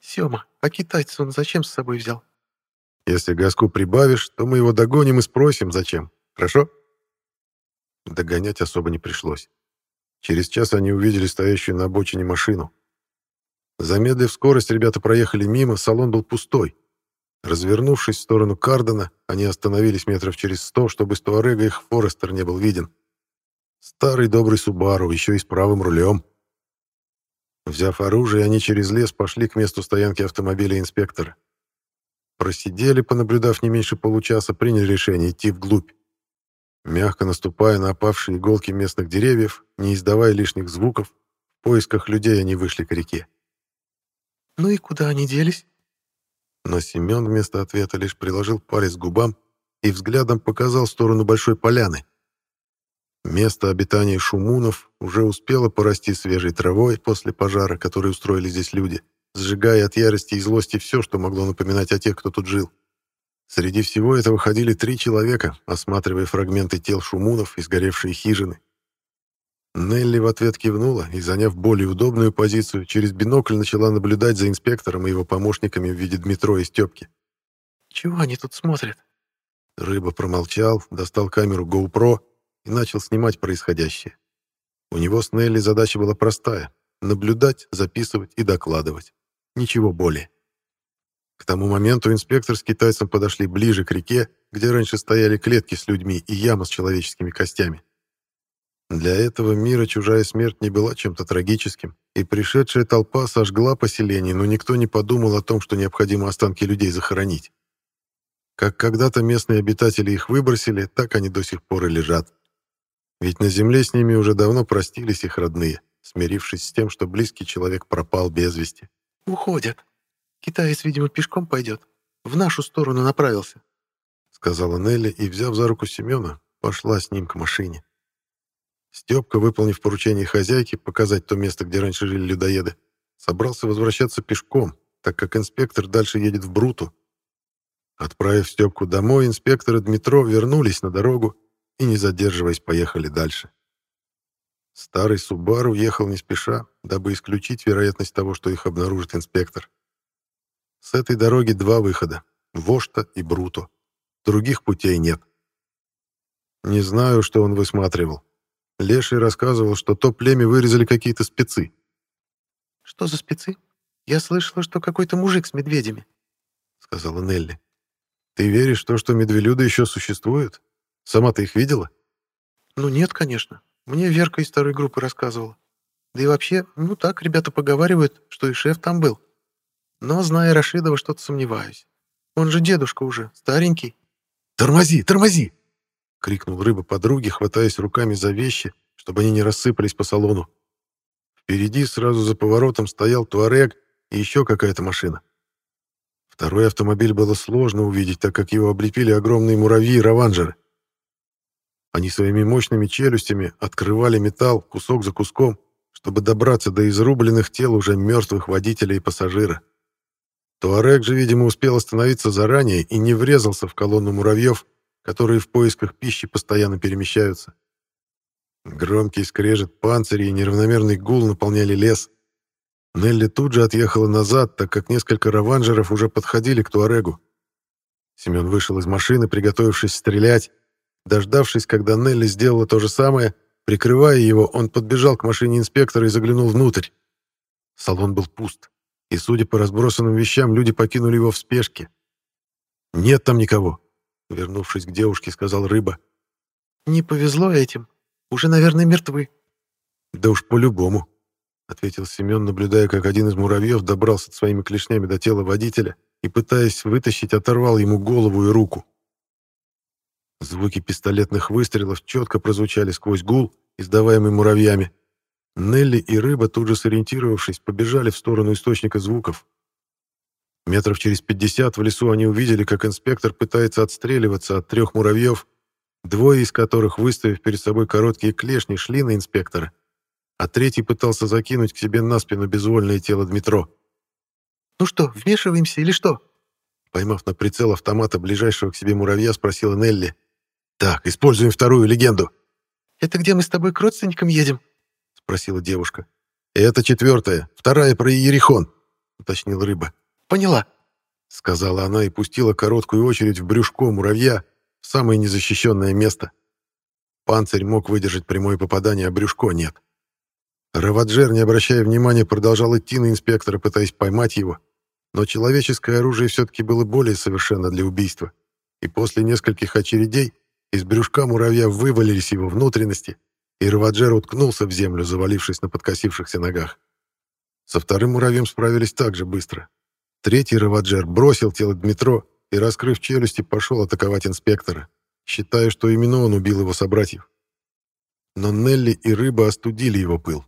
Сёма, а китайца он зачем с собой взял? Если газку прибавишь, то мы его догоним и спросим, зачем. Хорошо? Догонять особо не пришлось. Через час они увидели стоящую на обочине машину. Замедлив скорость, ребята проехали мимо, салон был пустой. Развернувшись в сторону Кардена, они остановились метров через сто, чтобы с Туарега их Форестер не был виден. Старый добрый Субару, еще и с правым рулем. Взяв оружие, они через лес пошли к месту стоянки автомобиля инспектора. Просидели, понаблюдав не меньше получаса, приняли решение идти вглубь. Мягко наступая на опавшие иголки местных деревьев, не издавая лишних звуков, в поисках людей они вышли к реке. «Ну и куда они делись?» Но Семен вместо ответа лишь приложил палец к губам и взглядом показал сторону большой поляны, Место обитания шумунов уже успело порасти свежей травой после пожара, который устроили здесь люди, сжигая от ярости и злости все, что могло напоминать о тех, кто тут жил. Среди всего этого ходили три человека, осматривая фрагменты тел шумунов и сгоревшие хижины. Нелли в ответ кивнула и, заняв более удобную позицию, через бинокль начала наблюдать за инспектором и его помощниками в виде Дмитро и Степки. «Чего они тут смотрят?» Рыба промолчал, достал камеру GoPro и начал снимать происходящее. У него с Нелли задача была простая — наблюдать, записывать и докладывать. Ничего более. К тому моменту инспектор с китайцем подошли ближе к реке, где раньше стояли клетки с людьми и яма с человеческими костями. Для этого мира чужая смерть не была чем-то трагическим, и пришедшая толпа сожгла поселение, но никто не подумал о том, что необходимо останки людей захоронить. Как когда-то местные обитатели их выбросили, так они до сих пор и лежат. Ведь на земле с ними уже давно простились их родные, смирившись с тем, что близкий человек пропал без вести. «Уходят. Китаец, видимо, пешком пойдет. В нашу сторону направился», — сказала Нелли и, взяв за руку Семена, пошла с ним к машине. Степка, выполнив поручение хозяйки показать то место, где раньше жили людоеды, собрался возвращаться пешком, так как инспектор дальше едет в Бруту. Отправив Степку домой, инспектор и Дмитров вернулись на дорогу и, не задерживаясь, поехали дальше. Старый Субару ехал не спеша, дабы исключить вероятность того, что их обнаружит инспектор. С этой дороги два выхода — Вошта и Бруто. Других путей нет. Не знаю, что он высматривал. Леший рассказывал, что то племя вырезали какие-то спецы. «Что за спецы? Я слышала, что какой-то мужик с медведями», — сказала Нелли. «Ты веришь в то, что медвелюды еще существуют? Сама ты их видела?» «Ну нет, конечно. Мне Верка из второй группы рассказывала. Да и вообще, ну так, ребята поговаривают, что и шеф там был. Но, зная Рашидова, что-то сомневаюсь. Он же дедушка уже, старенький». «Тормози, тормози!» — крикнул рыба подруге, хватаясь руками за вещи, чтобы они не рассыпались по салону. Впереди сразу за поворотом стоял Туарек и еще какая-то машина. Второй автомобиль было сложно увидеть, так как его облепили огромные муравьи и раванжеры. Они своими мощными челюстями открывали металл кусок за куском, чтобы добраться до изрубленных тел уже мертвых водителя и пассажира. Туарек же, видимо, успел остановиться заранее и не врезался в колонну муравьев, которые в поисках пищи постоянно перемещаются. Громкий скрежет панцирей и неравномерный гул наполняли лес. Нелли тут же отъехала назад, так как несколько раванжеров уже подходили к Туарегу. Семен вышел из машины, приготовившись стрелять. Дождавшись, когда Нелли сделала то же самое, прикрывая его, он подбежал к машине инспектора и заглянул внутрь. Салон был пуст, и, судя по разбросанным вещам, люди покинули его в спешке. «Нет там никого», Вернувшись к девушке, сказал Рыба. «Не повезло этим. Уже, наверное, мертвы». «Да уж по-любому», — ответил Семен, наблюдая, как один из муравьев добрался своими клешнями до тела водителя и, пытаясь вытащить, оторвал ему голову и руку. Звуки пистолетных выстрелов четко прозвучали сквозь гул, издаваемый муравьями. Нелли и Рыба, тут же сориентировавшись, побежали в сторону источника звуков. Метров через пятьдесят в лесу они увидели, как инспектор пытается отстреливаться от трех муравьев, двое из которых, выставив перед собой короткие клешни, шли на инспектора, а третий пытался закинуть к себе на спину безвольное тело Дмитро. «Ну что, вмешиваемся или что?» Поймав на прицел автомата ближайшего к себе муравья, спросила Нелли. «Так, используем вторую легенду». «Это где мы с тобой к родственникам едем?» Спросила девушка. «Это четвертая, вторая про Иерихон», уточнил Рыба. Поняла», — сказала она и пустила короткую очередь в брюшко муравья в самое незащищенное место. Панцирь мог выдержать прямое попадание, а брюшко нет. Раваджер, не обращая внимания, продолжал идти на инспектора, пытаясь поймать его, но человеческое оружие все-таки было более совершенно для убийства, и после нескольких очередей из брюшка муравья вывалились его внутренности, и Раваджер уткнулся в землю, завалившись на подкосившихся ногах. Со вторым муравьем справились так же быстро. Третий Раваджер бросил тело Дмитро и, раскрыв челюсти, пошел атаковать инспектора, считая, что именно он убил его собратьев. Но Нелли и Рыба остудили его пыл.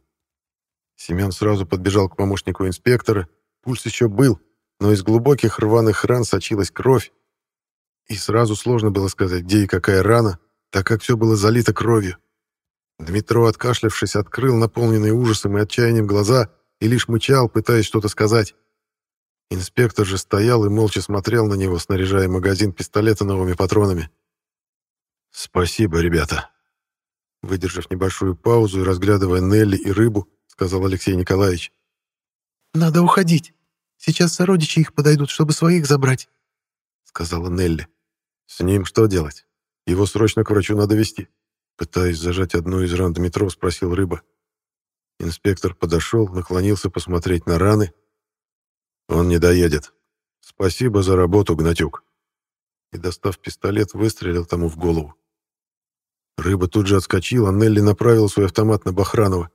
Семен сразу подбежал к помощнику инспектора, пульс еще был, но из глубоких рваных ран сочилась кровь, и сразу сложно было сказать, где и какая рана, так как все было залито кровью. Дмитро, откашлявшись, открыл наполненные ужасом и отчаянием глаза и лишь мычал, пытаясь что-то сказать. Инспектор же стоял и молча смотрел на него, снаряжая магазин пистолета новыми патронами. «Спасибо, ребята». Выдержав небольшую паузу и разглядывая Нелли и рыбу, сказал Алексей Николаевич. «Надо уходить. Сейчас сородичи их подойдут, чтобы своих забрать», — сказала Нелли. «С ним что делать? Его срочно к врачу надо везти». Пытаясь зажать одну из ран Дмитро, спросил рыба. Инспектор подошел, наклонился посмотреть на раны, «Он не доедет. Спасибо за работу, Гнатюк». И, достав пистолет, выстрелил тому в голову. Рыба тут же отскочила, а Нелли направил свой автомат на Бахранова.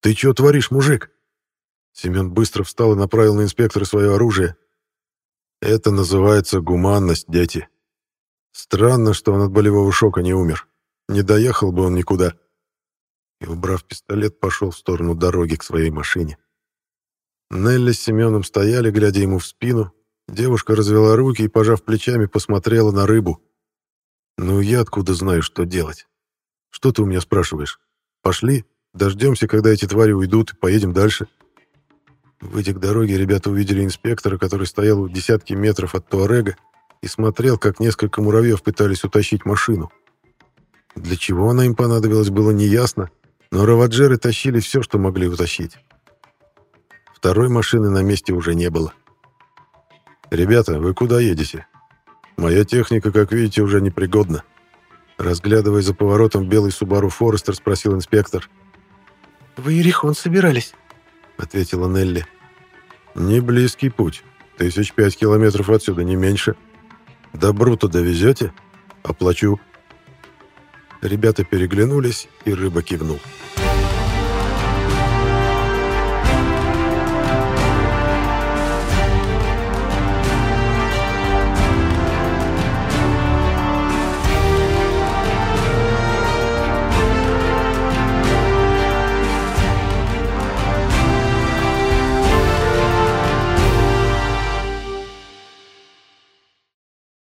«Ты что творишь, мужик?» Семен быстро встал и направил на инспектора свое оружие. «Это называется гуманность, дети. Странно, что он от болевого шока не умер. Не доехал бы он никуда». и, убрав пистолет, пошел в сторону дороги к своей машине. Нелли с Семеном стояли, глядя ему в спину. Девушка развела руки и, пожав плечами, посмотрела на рыбу. «Ну, я откуда знаю, что делать? Что ты у меня спрашиваешь? Пошли, дождемся, когда эти твари уйдут, и поедем дальше». Выйдя к дороге, ребята увидели инспектора, который стоял у десятки метров от Туарега и смотрел, как несколько муравьев пытались утащить машину. Для чего она им понадобилась, было неясно, но раваджеры тащили все, что могли утащить. Второй машины на месте уже не было. «Ребята, вы куда едете? Моя техника, как видите, уже непригодна». Разглядывая за поворотом белый Субару Форестер, спросил инспектор. «В Иерихон собирались?» — ответила Нелли. «Не близкий путь. Тысяч пять километров отсюда, не меньше. До Брута довезете? Оплачу». Ребята переглянулись, и рыба кивнул.